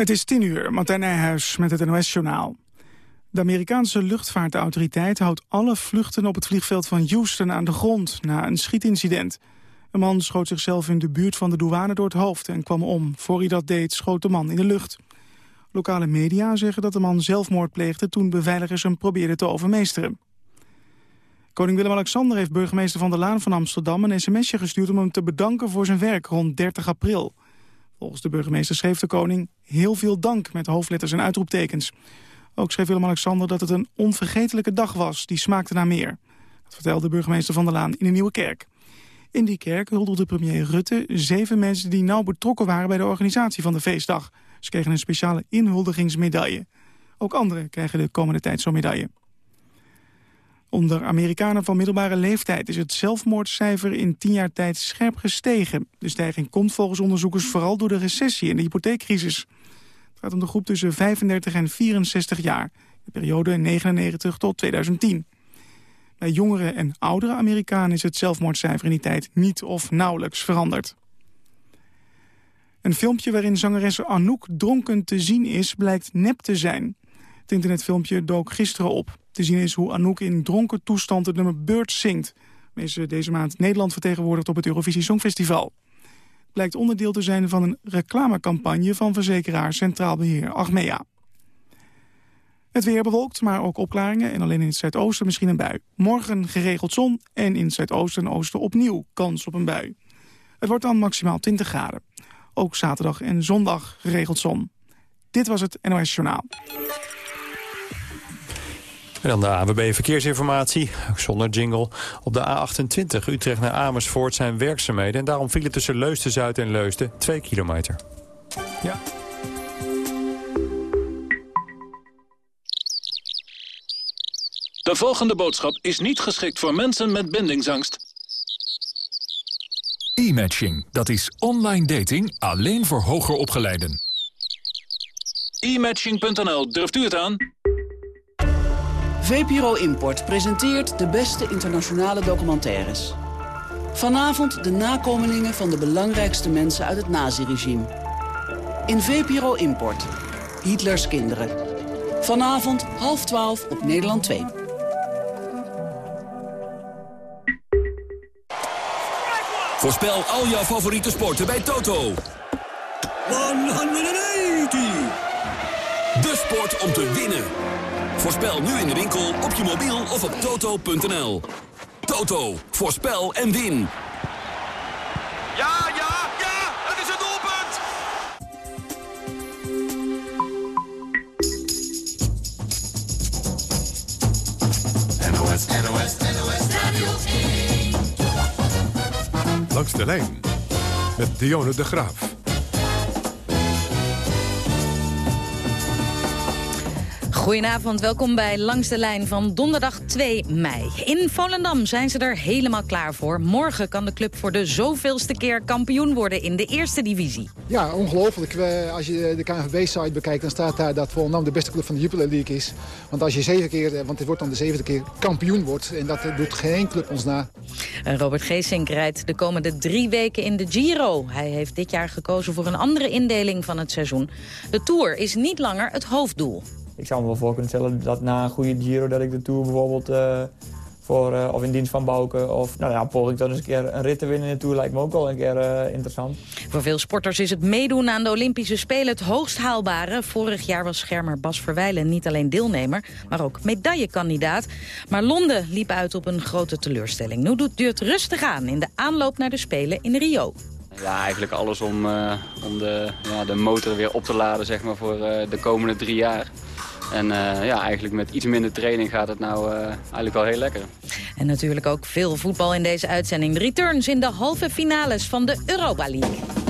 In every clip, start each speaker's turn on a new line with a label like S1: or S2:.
S1: Het is tien uur, Martijn Nijhuis met het NOS-journaal. De Amerikaanse luchtvaartautoriteit houdt alle vluchten op het vliegveld van Houston aan de grond na een schietincident. Een man schoot zichzelf in de buurt van de douane door het hoofd en kwam om. Voor hij dat deed schoot de man in de lucht. Lokale media zeggen dat de man zelfmoord pleegde toen beveiligers hem probeerden te overmeesteren. Koning Willem-Alexander heeft burgemeester Van der Laan van Amsterdam een sms'je gestuurd om hem te bedanken voor zijn werk rond 30 april. Volgens de burgemeester schreef de koning heel veel dank met hoofdletters en uitroeptekens. Ook schreef Willem-Alexander dat het een onvergetelijke dag was, die smaakte naar meer. Dat vertelde burgemeester Van der Laan in een nieuwe kerk. In die kerk huldigde premier Rutte zeven mensen die nauw betrokken waren bij de organisatie van de feestdag. Ze kregen een speciale inhuldigingsmedaille. Ook anderen krijgen de komende tijd zo'n medaille. Onder Amerikanen van middelbare leeftijd is het zelfmoordcijfer in tien jaar tijd scherp gestegen. De stijging komt volgens onderzoekers vooral door de recessie en de hypotheekcrisis. Het gaat om de groep tussen 35 en 64 jaar, de periode 99 tot 2010. Bij jongere en oudere Amerikanen is het zelfmoordcijfer in die tijd niet of nauwelijks veranderd. Een filmpje waarin zangeres Anouk dronken te zien is, blijkt nep te zijn. Het internetfilmpje dook gisteren op. Te zien is hoe Anouk in dronken toestand het nummer Bird zingt. Waarmee ze deze maand Nederland vertegenwoordigt op het Eurovisie Songfestival. Het blijkt onderdeel te zijn van een reclamecampagne van verzekeraar Centraal Beheer Achmea. Het weer bewolkt, maar ook opklaringen en alleen in het zuidoosten misschien een bui. Morgen geregeld zon en in het zuidoosten en oosten opnieuw kans op een bui. Het wordt dan maximaal 20 graden. Ook zaterdag en zondag geregeld zon. Dit was het NOS Journaal.
S2: En dan de AWB Verkeersinformatie, zonder jingle. Op de A28 Utrecht naar Amersfoort zijn werkzaamheden... en daarom vielen tussen Leusden-Zuid en Leusden 2 kilometer. Ja.
S3: De volgende boodschap is niet geschikt voor mensen met bindingsangst.
S4: E-matching, dat is online dating alleen voor hoger opgeleiden.
S3: E-matching.nl, durft u het aan?
S5: VPRO Import presenteert de beste internationale documentaires. Vanavond de nakomelingen van de belangrijkste mensen uit het naziregime. In VPRO Import, Hitlers kinderen. Vanavond half twaalf op Nederland 2.
S6: Voorspel al jouw favoriete sporten bij Toto. 180! De sport om te winnen. Voorspel nu in de winkel, op je mobiel of op toto.nl. Toto, voorspel en win.
S7: Ja, ja, ja, het is het doelpunt!
S8: NOS, NOS, NOS Radio 1.
S9: Langs de lijn met Dionne de Graaf.
S10: Goedenavond, welkom bij Langs de Lijn van donderdag 2 mei. In Volendam zijn ze er helemaal klaar voor. Morgen kan de club voor de zoveelste keer kampioen worden in de eerste divisie.
S11: Ja, ongelooflijk. Als je de KNVB-site bekijkt, dan staat daar dat Volendam de beste club van de Jupiler League is. Want als je zeven keer, want het wordt dan de zevende keer, kampioen wordt. En dat doet geen club ons na.
S10: Robert Geesink rijdt de komende drie weken in de Giro. Hij heeft dit jaar gekozen voor een andere indeling van het seizoen. De Tour is niet langer het hoofddoel
S12: ik zou me wel voor kunnen stellen dat na een goede Giro... dat ik de Tour bijvoorbeeld uh, voor, uh, of in dienst van Bouke... of nou ja, poging dan eens een keer een rit te winnen in de Tour... lijkt me ook wel een keer uh, interessant.
S10: Voor veel sporters is het meedoen aan de Olympische Spelen het hoogst haalbare. Vorig jaar was schermer Bas Verwijlen niet alleen deelnemer... maar ook medaillekandidaat. Maar Londen liep uit op een grote teleurstelling. Nu doet het rustig aan in de aanloop naar de Spelen in Rio.
S13: Ja, eigenlijk alles om, uh, om de, ja, de motor weer op te laden zeg maar, voor uh, de komende drie jaar. En uh, ja, eigenlijk met iets minder training gaat het nou uh, eigenlijk wel heel lekker.
S10: En natuurlijk ook veel voetbal in deze uitzending. Returns in de halve finales van de Europa League.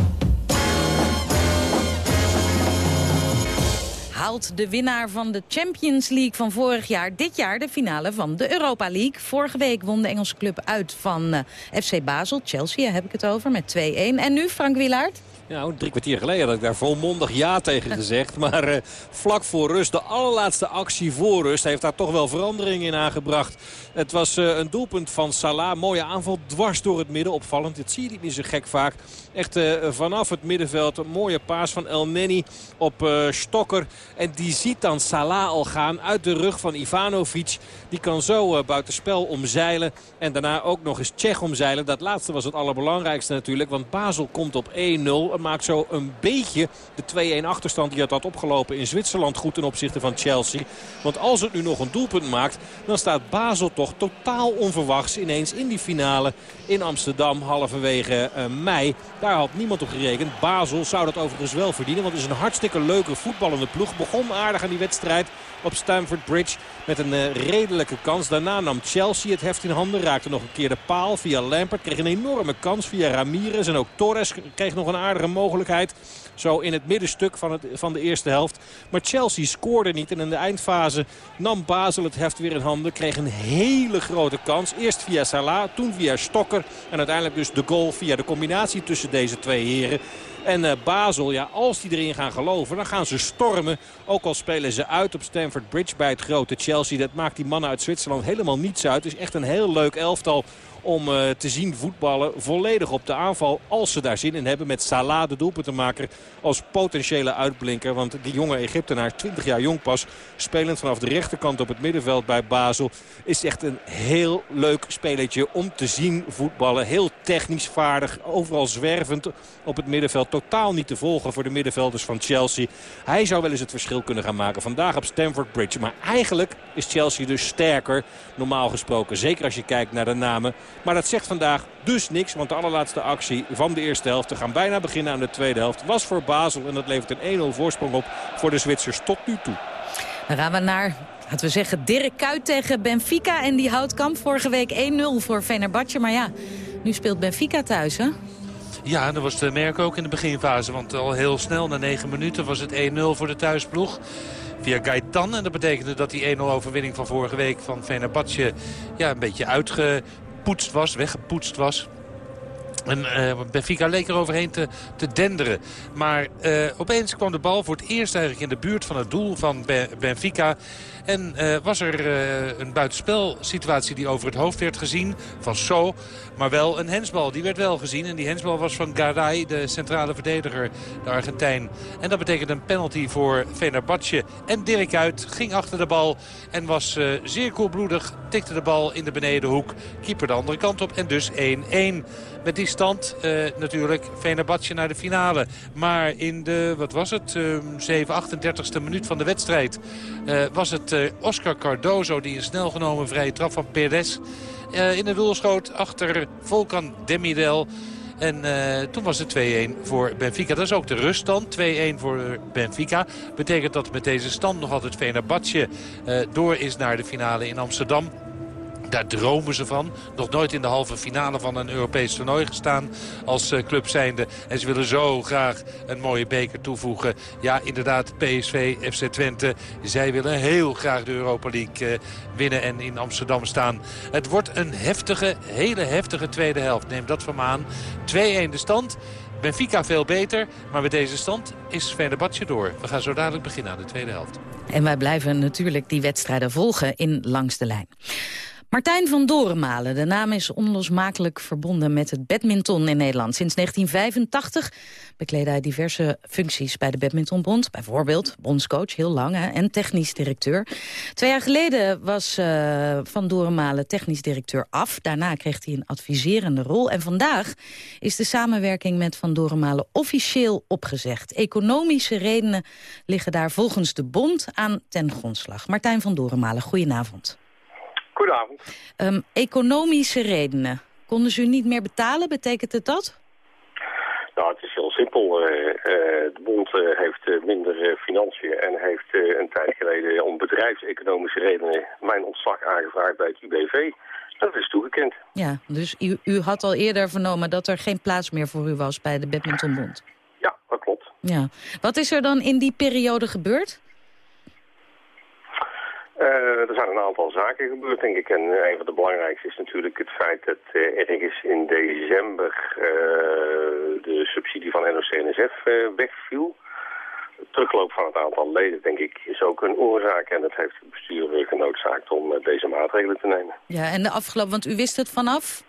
S10: haalt de winnaar van de Champions League van vorig jaar... dit jaar de finale van de Europa League. Vorige week won de Engelse club uit van uh, FC Basel. Chelsea heb ik het over, met 2-1. En nu Frank Wilaert?
S14: Nou, drie kwartier geleden had ik daar volmondig ja tegen gezegd. Maar uh, vlak voor rust, de allerlaatste actie voor rust... heeft daar toch wel verandering in aangebracht. Het was uh, een doelpunt van Salah. Mooie aanval dwars door het midden. Opvallend, dit zie je niet zo gek vaak. Echt uh, vanaf het middenveld een mooie paas van El Neni op Stokker. En die ziet dan Salah al gaan uit de rug van Ivanovic. Die kan zo buitenspel omzeilen. En daarna ook nog eens Tsjech omzeilen. Dat laatste was het allerbelangrijkste natuurlijk. Want Basel komt op 1-0 maakt zo een beetje de 2-1 achterstand die het had opgelopen in Zwitserland goed ten opzichte van Chelsea. Want als het nu nog een doelpunt maakt, dan staat Basel toch totaal onverwachts ineens in die finale in Amsterdam halverwege uh, mei. Daar had niemand op gerekend. Basel zou dat overigens wel verdienen, want het is een hartstikke leuke voetballende ploeg. Begon aardig aan die wedstrijd op Stamford Bridge met een uh, redelijke kans. Daarna nam Chelsea het heft in handen. Raakte nog een keer de paal via Lampert. Kreeg een enorme kans via Ramirez. En ook Torres kreeg nog een aardige mogelijkheid. Zo in het middenstuk van, het, van de eerste helft. Maar Chelsea scoorde niet. En in de eindfase nam Basel het heft weer in handen. Kreeg een hele grote kans. Eerst via Salah, toen via Stokker. En uiteindelijk dus de goal via de combinatie tussen deze twee heren. En uh, Basel, ja, als die erin gaan geloven, dan gaan ze stormen. Ook al spelen ze uit op Stamford Bridge bij het grote Chelsea. Dat maakt die mannen uit Zwitserland helemaal niets uit. Het is echt een heel leuk elftal om uh, te zien voetballen. Volledig op de aanval als ze daar zin in hebben. Met Salah de doelpuntenmaker als potentiële uitblinker. Want die jonge Egyptenaar, 20 jaar jong pas, spelend vanaf de rechterkant op het middenveld bij Basel. Is echt een heel leuk spelletje om te zien voetballen. Heel technisch vaardig, overal zwervend op het middenveld. Totaal niet te volgen voor de middenvelders van Chelsea. Hij zou wel eens het verschil kunnen gaan maken. Vandaag op Stamford Bridge. Maar eigenlijk is Chelsea dus sterker, normaal gesproken. Zeker als je kijkt naar de namen maar dat zegt vandaag dus niks. Want de allerlaatste actie van de eerste helft. We gaan bijna beginnen aan de tweede helft. Was voor Basel. En dat levert een 1-0 voorsprong op voor de Zwitsers tot nu toe.
S10: Dan gaan we naar laten we zeggen, Dirk Kuyt tegen Benfica. En die houdt kamp vorige week 1-0 voor Fenerbahce. Maar ja, nu speelt Benfica thuis, hè?
S15: Ja, dat was de merk ook in de beginfase. Want al heel snel, na 9 minuten, was het 1-0 voor de thuisploeg via Gaetan. En dat betekende dat die 1-0 overwinning van vorige week van Fenerbahce ja, een beetje uitge weggepoetst was, weggepoetst was. En uh, Benfica leek er overheen te, te denderen. Maar uh, opeens kwam de bal voor het eerst eigenlijk in de buurt van het doel van Benfica. En uh, was er uh, een buitenspelsituatie die over het hoofd werd gezien van So. Maar wel een hensbal. Die werd wel gezien. En die hensbal was van Garay, de centrale verdediger, de Argentijn. En dat betekent een penalty voor Fenerbahce. En Dirk Uit ging achter de bal en was uh, zeer koelbloedig. Tikte de bal in de benedenhoek. Keeper de andere kant op en dus 1-1. Met die stand uh, natuurlijk Fenerbahce naar de finale. Maar in de, wat was het, uh, 7, 38ste minuut van de wedstrijd... Was het Oscar Cardozo die een snel genomen vrije trap van Perez... in de doel schoot achter Volkan Demidel... En uh, toen was het 2-1 voor Benfica. Dat is ook de ruststand. 2-1 voor Benfica. Betekent dat met deze stand nog altijd Fenerbahce uh, door is naar de finale in Amsterdam. Daar dromen ze van. Nog nooit in de halve finale van een Europees toernooi gestaan als uh, club zijnde. En ze willen zo graag een mooie beker toevoegen. Ja, inderdaad, PSV, FC Twente. Zij willen heel graag de Europa League uh, winnen en in Amsterdam staan. Het wordt een heftige, hele heftige tweede helft. Neem dat van me aan. 2-1 de stand. Benfica veel beter, maar met deze stand is Fenerbahce door. We gaan zo dadelijk beginnen aan de tweede helft.
S10: En wij blijven natuurlijk die wedstrijden volgen in Langs de Lijn. Martijn van Dorenmalen, de naam is onlosmakelijk verbonden met het badminton in Nederland. Sinds 1985 bekleedde hij diverse functies bij de badmintonbond. Bijvoorbeeld bondscoach, heel lang, en technisch directeur. Twee jaar geleden was uh, Van Dorenmalen technisch directeur af. Daarna kreeg hij een adviserende rol. En vandaag is de samenwerking met Van Dorenmalen officieel opgezegd. Economische redenen liggen daar volgens de bond aan ten grondslag. Martijn van Dorenmalen, goedenavond.
S16: Goedenavond.
S10: Um, economische redenen. Konden ze u niet meer betalen, betekent het dat?
S16: Nou, het is heel simpel. Uh, uh, de bond uh, heeft minder financiën en heeft een tijd geleden om bedrijfseconomische redenen mijn ontslag aangevraagd bij het UBV. Dat is toegekend.
S10: Ja, dus u, u had al eerder vernomen dat er geen plaats meer voor u was bij de badmintonbond?
S16: Ja, dat klopt.
S10: Ja. Wat is er dan in die periode gebeurd?
S16: Uh, er zijn een aantal zaken gebeurd, denk ik. En een van de belangrijkste is natuurlijk het feit dat uh, ergens in december de subsidie van NOC-NSF wegviel. De terugloop van het aantal leden, denk ik, is ook een oorzaak. En dat heeft het bestuur genoodzaakt om deze maatregelen te nemen.
S10: Ja, en de afgelopen, want u wist het vanaf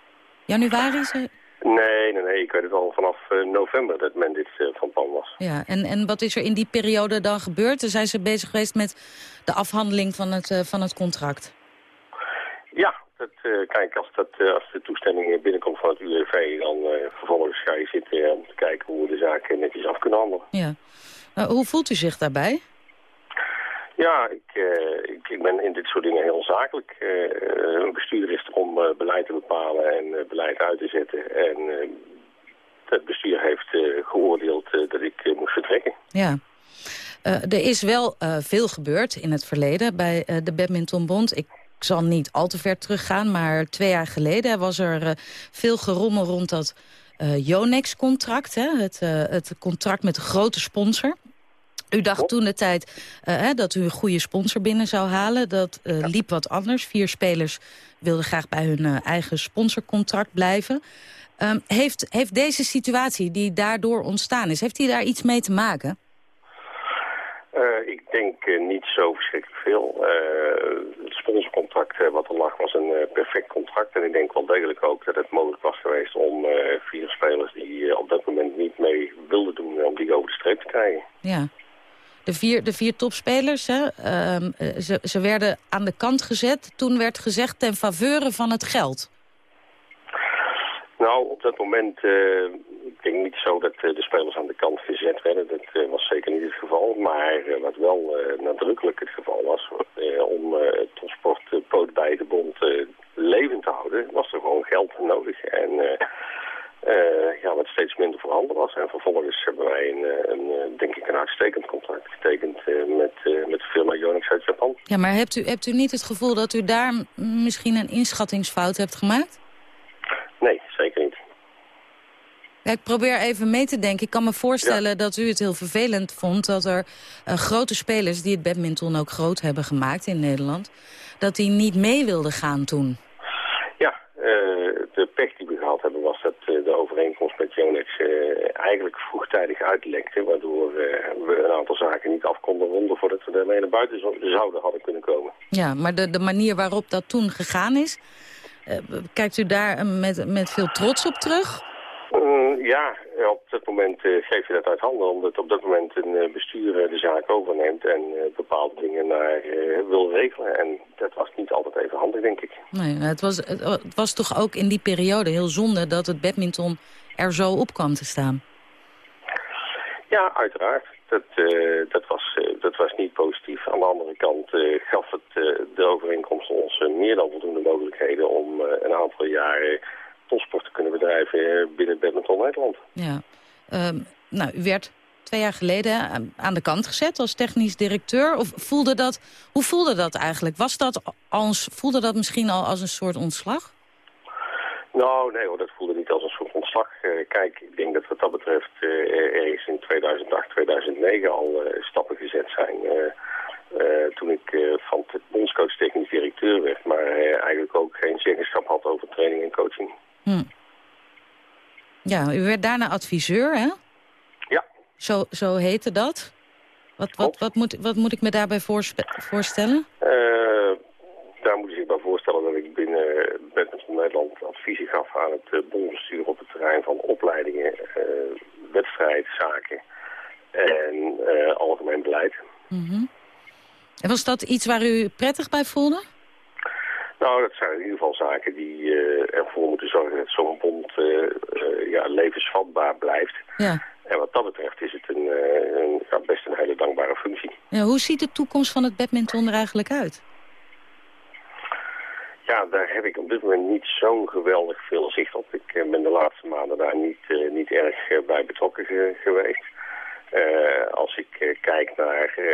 S10: januari?
S16: Nee, nee, nee. Ik weet het al vanaf november dat men dit van plan was.
S10: Ja, en, en wat is er in die periode dan gebeurd? Zijn ze bezig geweest met de afhandeling van het, uh, van het contract?
S16: Ja, dat, kijk, als, dat, als de toestemming binnenkomt van het UWV... dan vervolgens ga je zitten om te kijken hoe we de zaak netjes af kunnen handelen.
S10: Ja. hoe voelt u zich daarbij?
S16: Ja, ik, ik, ik, ben in dit soort dingen heel zakelijk. een bestuurder is om beleid te bepalen en beleid uit te zetten. En het bestuur heeft geoordeeld dat ik moest vertrekken.
S10: Ja. Uh, er is wel uh, veel gebeurd in het verleden bij uh, de Badmintonbond. Ik zal niet al te ver teruggaan, maar twee jaar geleden was er veel gerommel rond dat Yonex-contract. Het, het contract met de grote sponsor. U dacht toen de tijd hè, dat u een goede sponsor binnen zou halen. Dat liep wat anders. Vier spelers wilden graag bij hun eigen sponsorcontract blijven. Um, heeft, heeft deze situatie die daardoor ontstaan is, heeft die daar iets mee te maken?
S16: Ik denk niet zo verschrikkelijk veel. Het sponsorcontract wat er lag was een perfect contract. En ik denk wel degelijk ook dat het mogelijk was geweest om vier spelers die op dat moment niet mee wilden doen, om die over de streep te krijgen.
S10: Ja. De vier, de vier topspelers, hè, ehm, ze, ze werden aan de kant gezet. Toen werd gezegd ten faveur van het geld.
S16: Nou, op dat moment ik denk niet zo dat de spelers aan de kant gezet werden. Dat was zeker niet het geval. Maar wat wel nadrukkelijk het geval was, om het transportpoot bij de bond levend te houden, was er gewoon geld nodig. En ja, wat steeds minder voorhanden was. En vervolgens hebben wij een, een denk ik een uitstekend contract getekend met, met de firma Yonex uit Japan.
S10: Ja, maar hebt u, hebt u niet het gevoel dat u daar misschien een inschattingsfout hebt gemaakt?
S16: Nee, zeker niet.
S10: Ja, ik probeer even mee te denken. Ik kan me voorstellen dat u het heel vervelend vond... dat er uh, grote spelers die het badminton ook groot hebben gemaakt in Nederland... dat die niet mee wilden gaan toen.
S16: Ja, uh, de pech die we gehad hebben was dat uh, de overeenkomst met Yonex eigenlijk vroegtijdig uitlekte... waardoor we een aantal zaken niet af konden ronden voordat we ermee naar buiten zouden hadden kunnen komen.
S10: Ja, maar de, de manier waarop dat toen gegaan is... kijkt u daar met, met veel trots op terug?
S16: Uh, ja, op dat moment uh, geef je dat uit handen, omdat op dat moment een uh, bestuur de zaak overneemt en bepaalde dingen naar wil regelen. En dat was niet altijd even handig, denk ik.
S10: Nee, het was, het was toch ook in die periode heel zonde dat het badminton er zo op kwam te staan?
S16: Ja, uiteraard. Dat, dat, was, dat was niet positief. Aan de andere kant gaf het de overeenkomst ons meer dan voldoende mogelijkheden om een aantal jaren topsport te kunnen bedrijven binnen Badminton Nederland.
S10: Ja, um, nou, u werd twee jaar geleden aan de kant gezet als technisch directeur. Of voelde dat, hoe voelde dat eigenlijk? Was dat als, voelde dat misschien al als een soort ontslag?
S16: Nou, nee hoor, dat voelde niet als een soort ontslag. Uh, kijk, ik denk dat wat dat betreft uh, ergens in 2008, 2009 al uh, stappen gezet zijn. toen ik van bondscoach technisch directeur werd, maar eigenlijk ook geen zeggenschap had over training en coaching. Hm.
S10: Ja, u werd daarna adviseur, hè?
S16: Ja.
S10: Zo, zo heette dat? Wat, wat, wat, moet, wat moet ik me daarbij voorstellen?
S16: Uh, daar moet je zich bij voorstellen dat ik binnen Badminton Nederland adviezen gaf aan het uh, bondbestuur op het terrein van opleidingen, uh, wedstrijdzaken en algemeen beleid.
S10: -hmm. En was dat iets waar u prettig bij voelde?
S16: Nou, dat zijn in ieder geval zaken die uh, ervoor moeten zorgen dat zo'n bond uh, uh, ja, levensvatbaar blijft.
S10: Ja.
S16: En wat dat betreft is het een, een ja, best een hele dankbare functie.
S10: Ja, hoe ziet de toekomst van het badminton er eigenlijk uit?
S16: Ja, daar heb ik op dit moment niet zo'n geweldig veel zicht op. Ik ben de laatste maanden daar niet, niet erg bij betrokken geweest. Uh, als ik uh, kijk naar uh,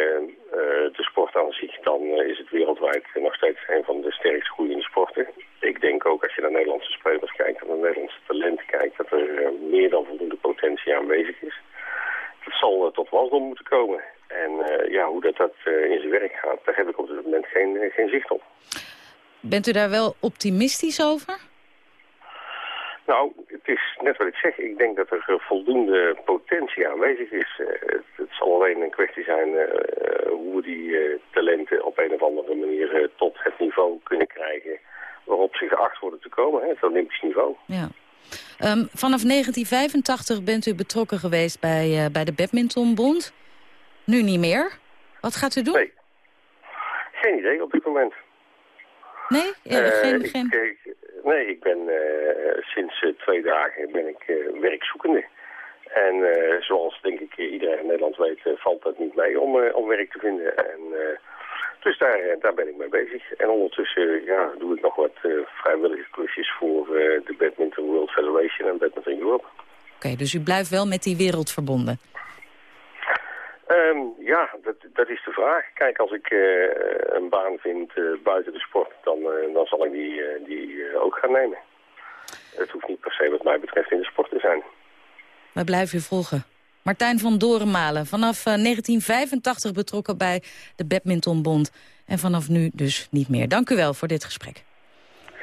S16: de sport aan zich, dan is het wereldwijd nog steeds een van de sterkst groeiende sporten. Ik denk ook als je naar Nederlandse spelers kijkt en naar Nederlandse talenten kijkt, dat er meer dan voldoende potentie aanwezig is. Het zal tot wasdom moeten komen. En ja, hoe dat, dat in zijn werk gaat, daar heb ik op dit moment geen, geen zicht op.
S10: Bent u daar wel optimistisch over?
S16: Nou, het is net wat ik zeg. Ik denk dat er voldoende potentie aanwezig is. het, het, zal alleen een kwestie zijn hoe we die talenten op een of andere manier tot het niveau kunnen krijgen waarop ze geacht worden te komen, hè, het Olympisch niveau.
S10: Ja. Um, vanaf 1985 bent u betrokken geweest bij, bij de Badmintonbond. Nu niet meer. Wat gaat u doen?
S16: Nee. Geen idee op dit moment.
S10: Nee? Ja, geen, ik, geen...
S16: nee, ik ben uh, sinds twee dagen ben ik werkzoekende. En zoals denk ik iedereen in Nederland weet, valt dat niet mee om, om werk te vinden. En dus daar, eh, daar ben ik mee bezig. En ondertussen ja, doe ik nog wat vrijwillige klusjes voor de Badminton World Federation en Badminton Europe.
S10: Oké, dus u blijft wel met die wereld verbonden?
S16: Um, ja, dat, dat is de vraag. Kijk, als ik uh, een baan vind buiten de sport, dan, dan zal ik die, die ook gaan nemen. Het hoeft niet per se wat mij betreft in de sport te zijn.
S10: Wij blijven u volgen. Martijn van Dorenmalen, vanaf 1985 eh, betrokken bij de Badmintonbond. En vanaf nu dus niet meer. Dank u wel voor dit gesprek.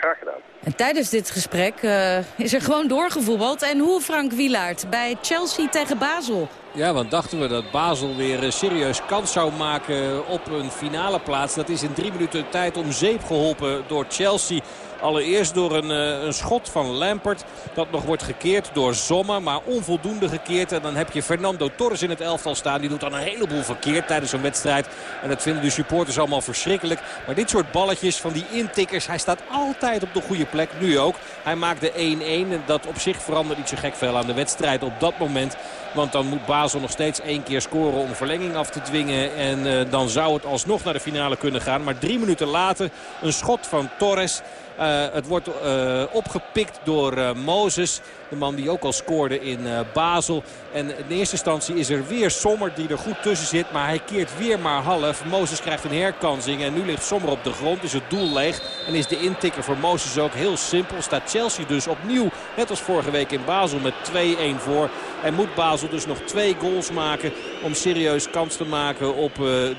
S16: Graag gedaan.
S10: En tijdens dit gesprek uh, is er gewoon doorgevoetbald. En hoe Frank Wielaert bij Chelsea tegen Basel?
S14: Ja, want dachten we dat Basel weer een serieus kans zou maken op een finale plaats. Dat is in drie minuten tijd om zeep geholpen door Chelsea. Allereerst door een, eh, een schot van Lampert. Dat nog wordt gekeerd door Sommer. Maar onvoldoende gekeerd. En dan heb je Fernando Torres in het elftal staan. Die doet dan een heleboel verkeerd tijdens een wedstrijd. En dat vinden de supporters allemaal verschrikkelijk. Maar dit soort balletjes van die intikkers. Hij staat altijd op de goede plek. Nu ook. Hij maakt de 1-1. En dat op zich verandert niet zo gek veel aan de wedstrijd op dat moment. Want dan moet Basel nog steeds één keer scoren om verlenging af te dwingen. En uh, dan zou het alsnog naar de finale kunnen gaan. Maar drie minuten later een schot van Torres. Uh, het wordt uh, opgepikt door uh, Mozes. De man die ook al scoorde in Basel. En in eerste instantie is er weer Sommer die er goed tussen zit. Maar hij keert weer maar half. Mozes krijgt een herkansing. En nu ligt Sommer op de grond. Is het doel leeg. En is de intikker voor Mozes ook heel simpel. Staat Chelsea dus opnieuw, net als vorige week in Basel, met 2-1 voor. En moet Basel dus nog twee goals maken om serieus kans te maken op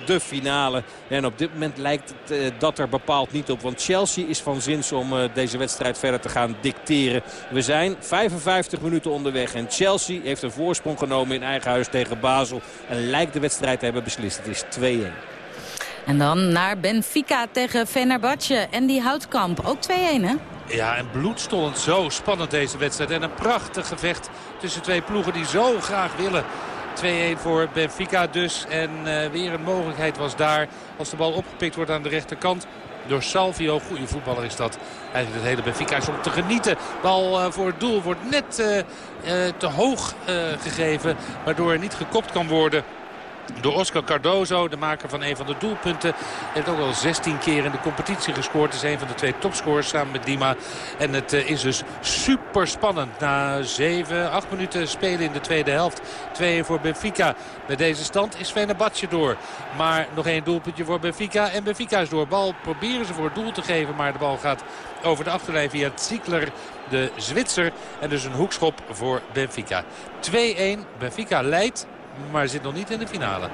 S14: de finale. En op dit moment lijkt het, dat er bepaald niet op. Want Chelsea is van zins om uh, deze wedstrijd verder te gaan dicteren. We zijn 55 minuten onderweg en Chelsea heeft een voorsprong genomen in eigen huis tegen Basel. En lijkt de wedstrijd te hebben beslist. Het is 2-1.
S10: En dan naar Benfica tegen Fenerbahce en die Houtkamp. Ook 2-1 hè?
S15: Ja, en bloedstollend zo spannend deze wedstrijd. En een prachtig gevecht tussen twee ploegen die zo graag willen. 2-1 voor Benfica dus. En uh, weer een mogelijkheid was daar. Als de bal opgepikt wordt aan de rechterkant door Salvio. Goede voetballer is dat. Eigenlijk het hele Benfica is om te genieten. Bal uh, voor het doel wordt net uh, te hoog gegeven. Waardoor er niet gekopt kan worden door Oscar Cardozo, de maker van een van de doelpunten. Heeft ook al 16 keer in de competitie gescoord. Is een van de twee topscorers samen met Dima. En het eh, is dus super spannend. Na 7, 8 minuten spelen in de tweede helft. 2-1 voor Benfica. Met deze stand is Fenerbahce door. Maar nog één doelpuntje voor Benfica. En Benfica is door. Bal proberen ze voor het doel te geven. Maar de bal gaat over de achterlijn via Ziekler, de Zwitser. En dus een hoekschop voor Benfica. 2-1. Benfica leidt maar zit nog niet in de finale.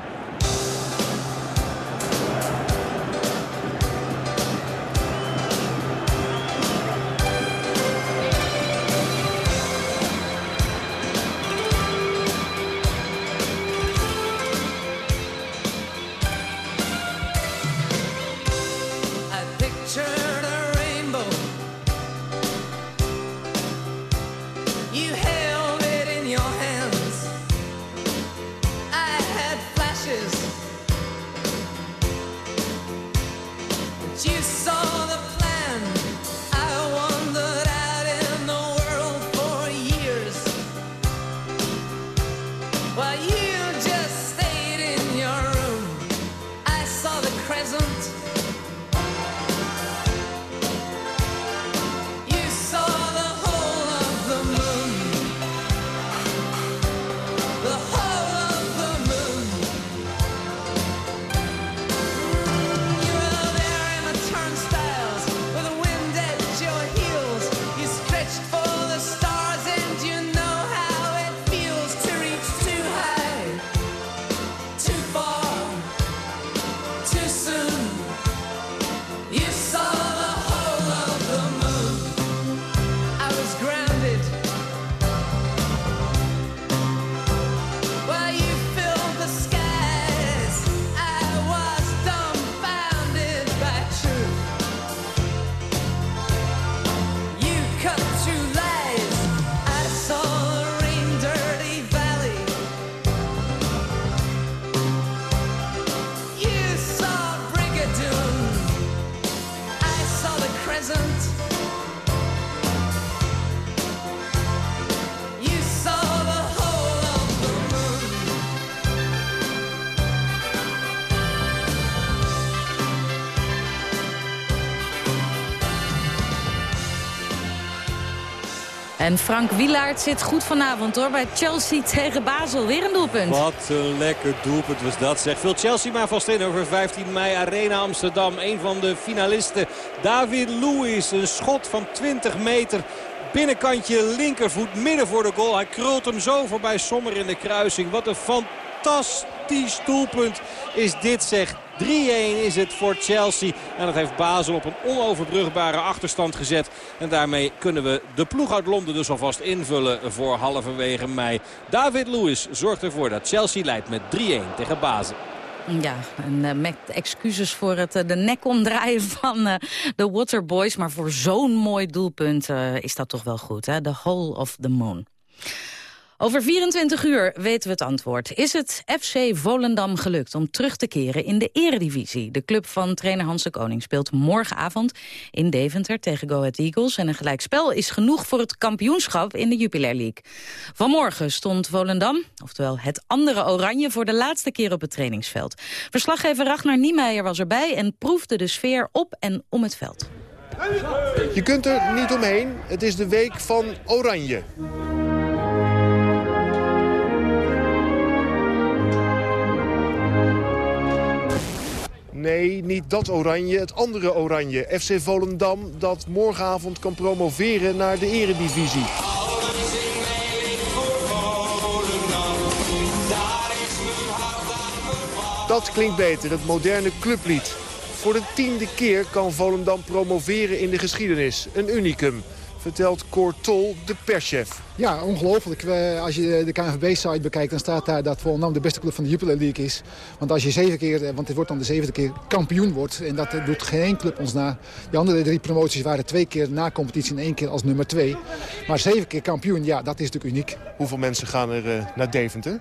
S10: Frank Wielaert zit goed vanavond hoor bij Chelsea tegen Basel. Weer een doelpunt.
S14: Wat een lekker doelpunt was dat zeg. Wil Chelsea maar vast in over 15 mei Arena Amsterdam. Een van de finalisten David Lewis. Een schot van 20 meter. Binnenkantje linkervoet midden voor de goal. Hij krult hem zo voorbij Sommer in de kruising. Wat een fantastisch doelpunt is dit zeg. 3-1 is het voor Chelsea. En dat heeft Basel op een onoverbrugbare achterstand gezet. En daarmee kunnen we de ploeg uit Londen dus alvast invullen voor halverwege mei. David Lewis zorgt ervoor dat Chelsea leidt met 3-1 tegen Basel.
S10: Ja, en uh, met excuses voor het uh, de nek omdraaien van uh, de Waterboys. Maar voor zo'n mooi doelpunt is dat toch wel goed, hè? The Whole of the Moon. Over 24 uur weten we het antwoord. Is het FC Volendam gelukt om terug te keren in de eredivisie? De club van trainer Hans Koning speelt morgenavond in Deventer tegen Go Ahead Eagles. En een gelijkspel is genoeg voor het kampioenschap in de Jupiler League. Vanmorgen stond Volendam, oftewel het andere oranje... voor de laatste keer op het trainingsveld. Verslaggever Ragnar Niemeyer was erbij en proefde de sfeer op en om het veld.
S17: Je kunt er niet omheen. Het is de week van Oranje. Nee, niet dat oranje, het andere oranje. FC Volendam dat morgenavond kan promoveren naar de eredivisie. Dat klinkt beter, het moderne clublied. Voor de tiende keer kan Volendam promoveren in de geschiedenis. Een unicum vertelt Cor Tol, de perschef.
S11: Ja, ongelooflijk. Als je de KNVB-site bekijkt, dan staat daar dat Volendam de beste club van de Jupiler League is. Want als je zeven keer, want dit wordt dan de zevende keer, kampioen wordt... en dat doet geen club ons na. De andere drie promoties waren twee keer na competitie en één keer als nummer twee. Maar zeven keer kampioen, ja, dat is natuurlijk uniek.
S17: Hoeveel mensen gaan er uh, naar Deventer?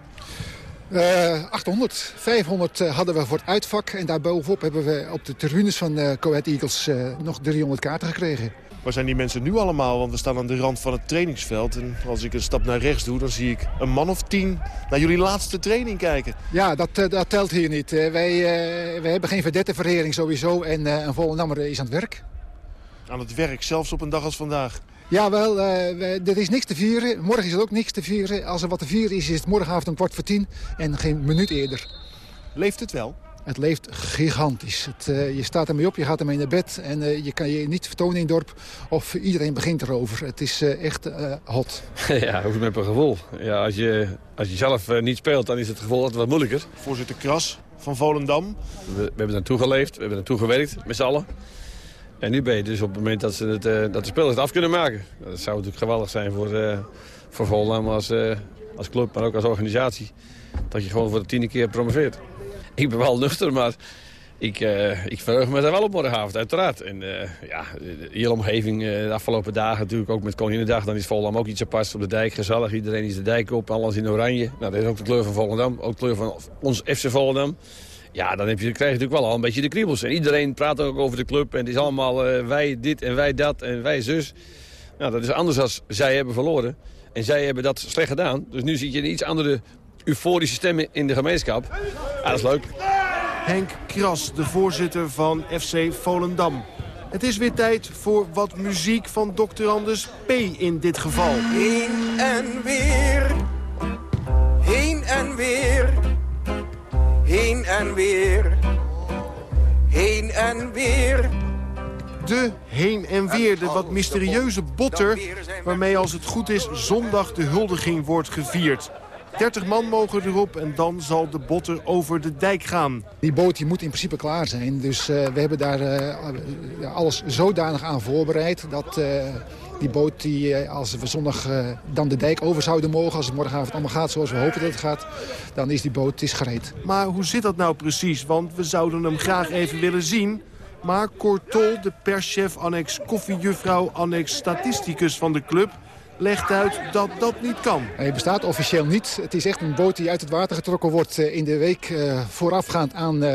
S11: Uh, 800. 500 hadden we voor het uitvak. En daarbovenop hebben we op de tribunes van uh, Coed Eagles nog 300 kaarten gekregen.
S17: Waar zijn die mensen nu allemaal? Want we staan aan de rand van het trainingsveld. En als ik een stap naar rechts doe, dan zie ik een man of tien naar jullie laatste training kijken.
S11: Ja, dat, dat telt hier niet. wij, wij hebben geen verdettenverering sowieso. En een Volendammer is aan het werk.
S17: Aan het werk, zelfs op een dag als vandaag?
S11: Jawel, uh, er is niks te vieren. Morgen is er ook niks te vieren. Als er wat te vieren is, is het morgenavond een kwart voor tien. En geen minuut eerder.
S17: Leeft het wel?
S11: Het leeft gigantisch. Het, uh, je staat ermee op, je gaat ermee naar bed. En uh, je kan je niet vertonen in het dorp of iedereen begint erover. Het is uh, echt hot.
S18: Ja, hoe met een gevoel. Ja, als, je, als je zelf niet speelt, dan is het gevoel altijd wat moeilijker.
S17: Voorzitter Kras van Volendam.
S18: We, we hebben naartoe geleefd, we hebben naartoe gewerkt met z'n allen. En nu ben je dus op het moment dat, ze het, dat de spelers het af kunnen maken. Dat zou natuurlijk geweldig zijn voor, voor Volendam als, als club, maar ook als organisatie. Dat je gewoon voor de tiende keer promoveert ik ben wel nuchter, maar ik, uh, ik verheug me daar wel op morgenavond, uiteraard. En uh, ja, de hele omgeving uh, de afgelopen dagen natuurlijk ook met Koninginnedag... dan is Volendam ook iets apart op de dijk, gezellig. Iedereen is de dijk op, alles in oranje. Nou, dat is ook de kleur van Volendam, ook de kleur van ons FC Volendam. Ja, dan, heb je, krijg je natuurlijk wel al een beetje de kriebels. En iedereen praat ook over de club en het is allemaal wij dit en wij dat en wij zus. Nou, dat is anders als zij hebben verloren. En zij hebben dat slecht gedaan. Dus nu zie je een iets andere euforische stemmen in de gemeenschap. Ah, dat is leuk.
S17: Henk Kras, de voorzitter van FC Volendam. Het is weer tijd voor wat muziek van Dr. Anders P. in dit geval.
S19: Heen en weer, heen en weer, heen en weer, heen en weer.
S17: De heen en weer, de wat mysterieuze botter... waarmee als het goed is zondag de huldiging wordt gevierd. 30 man mogen erop en dan zal de botter over de dijk gaan.
S11: Die boot die moet in principe klaar zijn. Dus uh, we hebben daar uh, alles zodanig aan voorbereid... dat uh, die boot, die, als we zondag dan de dijk over zouden mogen... als het morgenavond allemaal gaat zoals we hopen dat het gaat... dan is die boot is gereed.
S17: Maar hoe zit dat nou precies? Want we zouden hem graag even willen zien... Maar Cortol, de perschef, annex koffiejuffrouw, annex statisticus van de club legt uit dat dat niet kan.
S11: Hij bestaat officieel niet. Het is echt een boot die uit het water getrokken wordt eh, in de week uh, voorafgaand aan uh,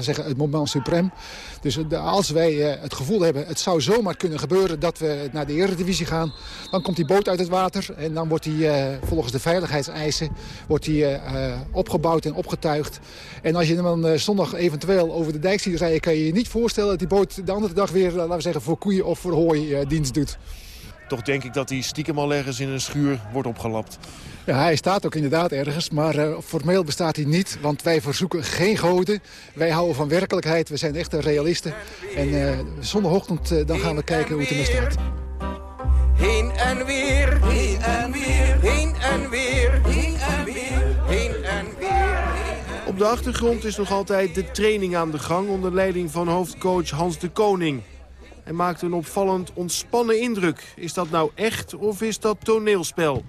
S11: zeggen, het moment suprême. Dus als wij het gevoel hebben, het zou zomaar kunnen gebeuren dat we naar de Eredivisie gaan, dan komt die boot uit het water en dan wordt hij volgens de veiligheidseisen wordt hij, opgebouwd en opgetuigd. En als je hem dan zondag eventueel over de dijk ziet rijden, kan je je niet voorstellen dat die boot de andere dag weer, laten we zeggen, voor koeien of voor hooi dienst doet.
S17: Toch denk ik dat hij stiekem al ergens in een schuur wordt opgelapt.
S11: Ja, hij staat ook inderdaad ergens, maar uh, formeel bestaat hij niet. Want wij verzoeken geen goden. Wij houden van werkelijkheid. We zijn echte realisten. En uh, zondagochtend uh, dan gaan we kijken hoe het ermee staat.
S19: Heen en weer, heen en weer, heen en weer, heen en weer, heen en weer.
S17: Op de achtergrond is nog altijd de training aan de gang... onder leiding van hoofdcoach Hans de Koning. Hij maakt een opvallend ontspannen indruk. Is dat nou echt of is dat toneelspel?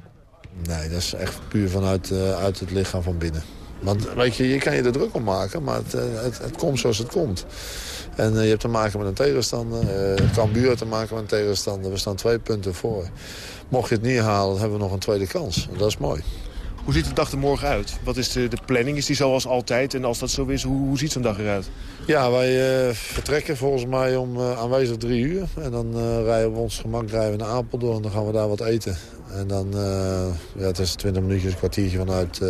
S20: Nee, dat is echt puur vanuit uh, uit het lichaam van binnen. Want weet je, je kan je er druk om maken, maar het, het, het komt zoals het komt. En uh, je hebt te maken met een tegenstander. Kan buren te maken met een tegenstander. We staan twee punten voor. Mocht je het niet halen, hebben we nog een tweede kans. En dat is mooi.
S17: Hoe ziet de dag er morgen uit? Wat is de, de planning? Is die zoals altijd? En als dat zo is, hoe, hoe ziet zo'n dag eruit?
S20: Ja, wij uh, vertrekken volgens mij om uh, aanwezig drie uur. En dan uh, rijden we ons gemak rijden naar Apeldoorn. En dan gaan we daar wat eten. En dan, ja, het is 20 minuutjes, een kwartiertje vanuit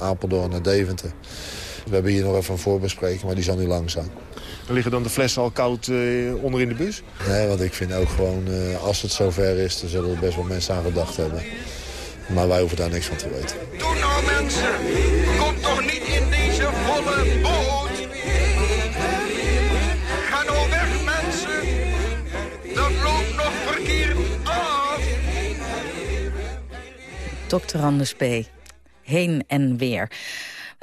S20: Apeldoorn naar Deventer. We hebben hier nog even een voorbespreking, maar die zal niet lang zijn.
S17: Liggen dan de flessen al koud onder in de bus?
S20: Nee, want ik vind ook gewoon, als het zover is... dan zullen er best wel mensen aan gedacht hebben. Maar wij hoeven daar niks van te weten.
S19: Doe nou mensen, kom toch niet in deze volle boot. Ga nou weg mensen, dat loopt nog verkeerd af.
S10: Dr. Anders P. Heen en weer.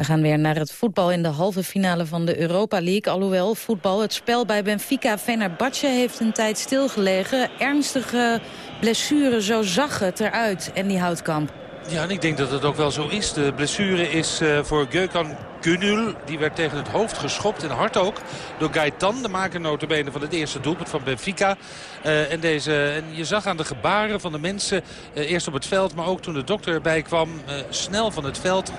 S10: We gaan weer naar het voetbal in de halve finale van de Europa League. Alhoewel, voetbal, het spel bij Benfica Fenerbahce heeft een tijd stilgelegen. Ernstige blessure, zo zag het eruit. En die houtkamp.
S15: Ja, en ik denk dat het ook wel zo is. De blessure is uh, voor Gökhan Gunul. Die werd tegen het hoofd geschopt en hard ook door Gaetan. De maker notabene van het eerste doelpunt van Benfica. Uh, en, deze, en je zag aan de gebaren van de mensen, uh, eerst op het veld, maar ook toen de dokter erbij kwam, uh, snel van het veld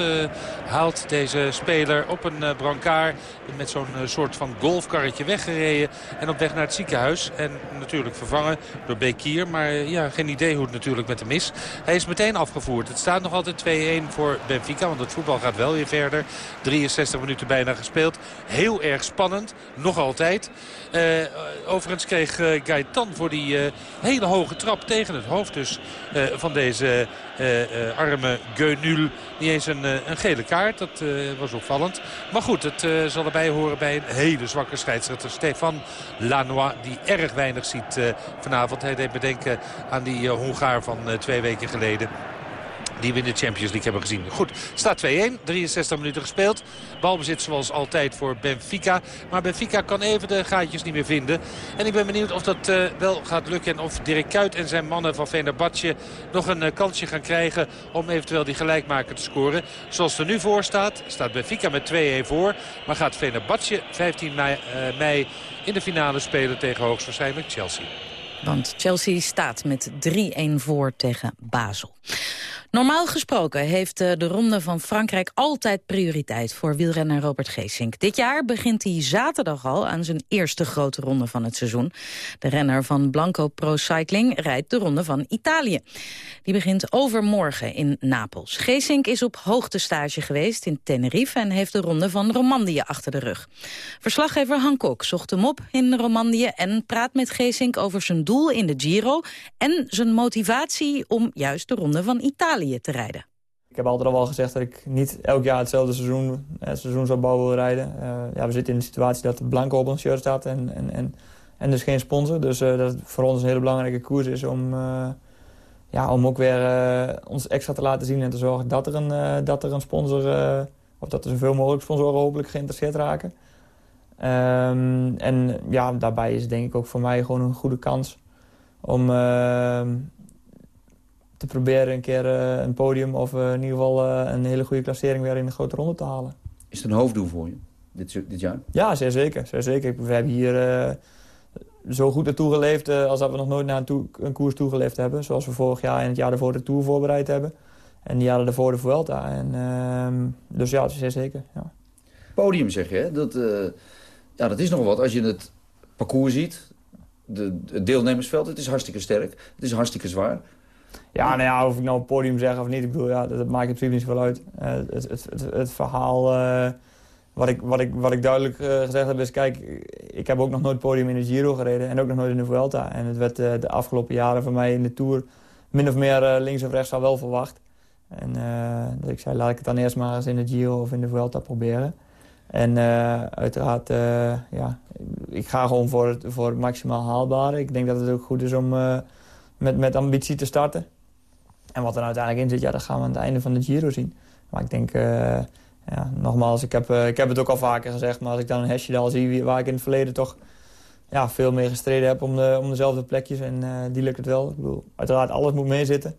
S15: gehaald. Deze speler op een brancard met zo'n soort van golfkarretje weggereden en op weg naar het ziekenhuis. En natuurlijk vervangen door Bekir, maar ja, geen idee hoe het natuurlijk met hem is. Hij is meteen afgevoerd. Het staat nog altijd 2-1 voor Benfica, want het voetbal gaat wel weer verder. 63 minuten bijna gespeeld. Heel erg spannend, nog altijd. Overigens kreeg Gaetan voor die uh, hele hoge trap tegen het hoofd dus van deze arme Geunul niet eens een, een, gele kaart. Dat was opvallend. Maar goed, het zal erbij horen bij een hele zwakke scheidsrechter. Stefan Lanois, die erg weinig ziet vanavond. Hij deed bedenken aan die Hongaar van twee weken geleden die we in de Champions League hebben gezien. Goed, staat 2-1, 63 minuten gespeeld. Balbezit zoals altijd voor Benfica. Maar Benfica kan even de gaatjes niet meer vinden. En ik ben benieuwd of dat uh, wel gaat lukken. En of Dirk Kuyt en zijn mannen van Fenerbahce nog een uh, kansje gaan krijgen... om eventueel die gelijkmaker te scoren. Zoals er nu voor staat, staat Benfica met 2-1 voor. Maar gaat Fenerbahce 15 mei, uh, mei in de finale spelen tegen hoogstwaarschijnlijk Chelsea.
S10: Want Chelsea staat met 3-1 voor tegen Basel. Normaal gesproken heeft de Ronde van Frankrijk altijd prioriteit voor wielrenner Robert Geesink. Dit jaar begint hij zaterdag al aan zijn eerste grote ronde van het seizoen. De renner van Blanco Pro Cycling rijdt de Ronde van Italië. Die begint overmorgen in Napels. Geesink is op hoogtestage geweest in Tenerife en heeft de Ronde van Romandie achter de rug. Verslaggever Han Kok zocht hem op in Romandie en praat met Geesink over zijn doel in de Giro en zijn motivatie om juist de Ronde van Italië te rijden.
S12: Ik heb altijd al wel gezegd dat ik niet elk jaar hetzelfde seizoen, het seizoen zou bouwen wil rijden. Uh, ja, we zitten in de situatie dat Blanco op ons shirt staat en, en, en, dus geen sponsor. Dus uh, dat het voor ons een hele belangrijke koers is om, uh, ja, om ook weer ons extra te laten zien en te zorgen dat er een, dat er een sponsor, of dat er zoveel mogelijk sponsoren hopelijk geïnteresseerd raken. Um, en ja, daarbij is het denk ik ook voor mij gewoon een goede kans om te proberen een keer uh, een podium of uh, in ieder geval uh, een hele goede klassering weer in de grote ronde te halen.
S21: Is het een hoofddoel voor je dit, dit jaar?
S12: Ja, zeer zeker. Zeer zeker. We hebben hier zo goed naartoe geleefd als dat we nog nooit naar een, toe, een koers toegeleefd hebben. Zoals we vorig jaar en het jaar daarvoor de Tour voorbereid hebben. En die jaren daarvoor de Vuelta. En, ehm, dus ja, zeer zeker. Ja.
S21: Podium zeg je, hè? Dat, ja, dat is nog wat. Als je het parcours ziet, de, het deelnemersveld, het is hartstikke sterk. Het is hartstikke zwaar.
S12: Ja, nou of ik nou een podium zeg of niet, ik bedoel, ja, dat, maakt in principe niet zoveel uit. Uh, het, het, het, het, verhaal uh, wat, ik, wat, ik, wat ik duidelijk uh, gezegd heb is, kijk, ik heb ook nog nooit podium in de Giro gereden en ook nog nooit in de Vuelta. En het werd de afgelopen jaren voor mij in de Tour min of meer links of rechts al wel verwacht. En dat ik zei, laat ik het dan eerst maar eens in de Giro of in de Vuelta proberen. En uiteraard, ja, ik ga gewoon voor het, voor het maximaal haalbare. Ik denk dat het ook goed is om met, met ambitie te starten. En wat er uiteindelijk in zit, ja, dat gaan we aan het einde van de Giro zien. Maar ik denk, uh, ja, nogmaals, ik heb, uh, ik heb het ook al vaker gezegd... maar als ik dan een Hesjedal zie waar ik in het verleden toch ja, veel mee gestreden heb... om, de, om dezelfde plekjes en uh, die lukt het wel. Ik bedoel, uiteraard alles moet meezitten.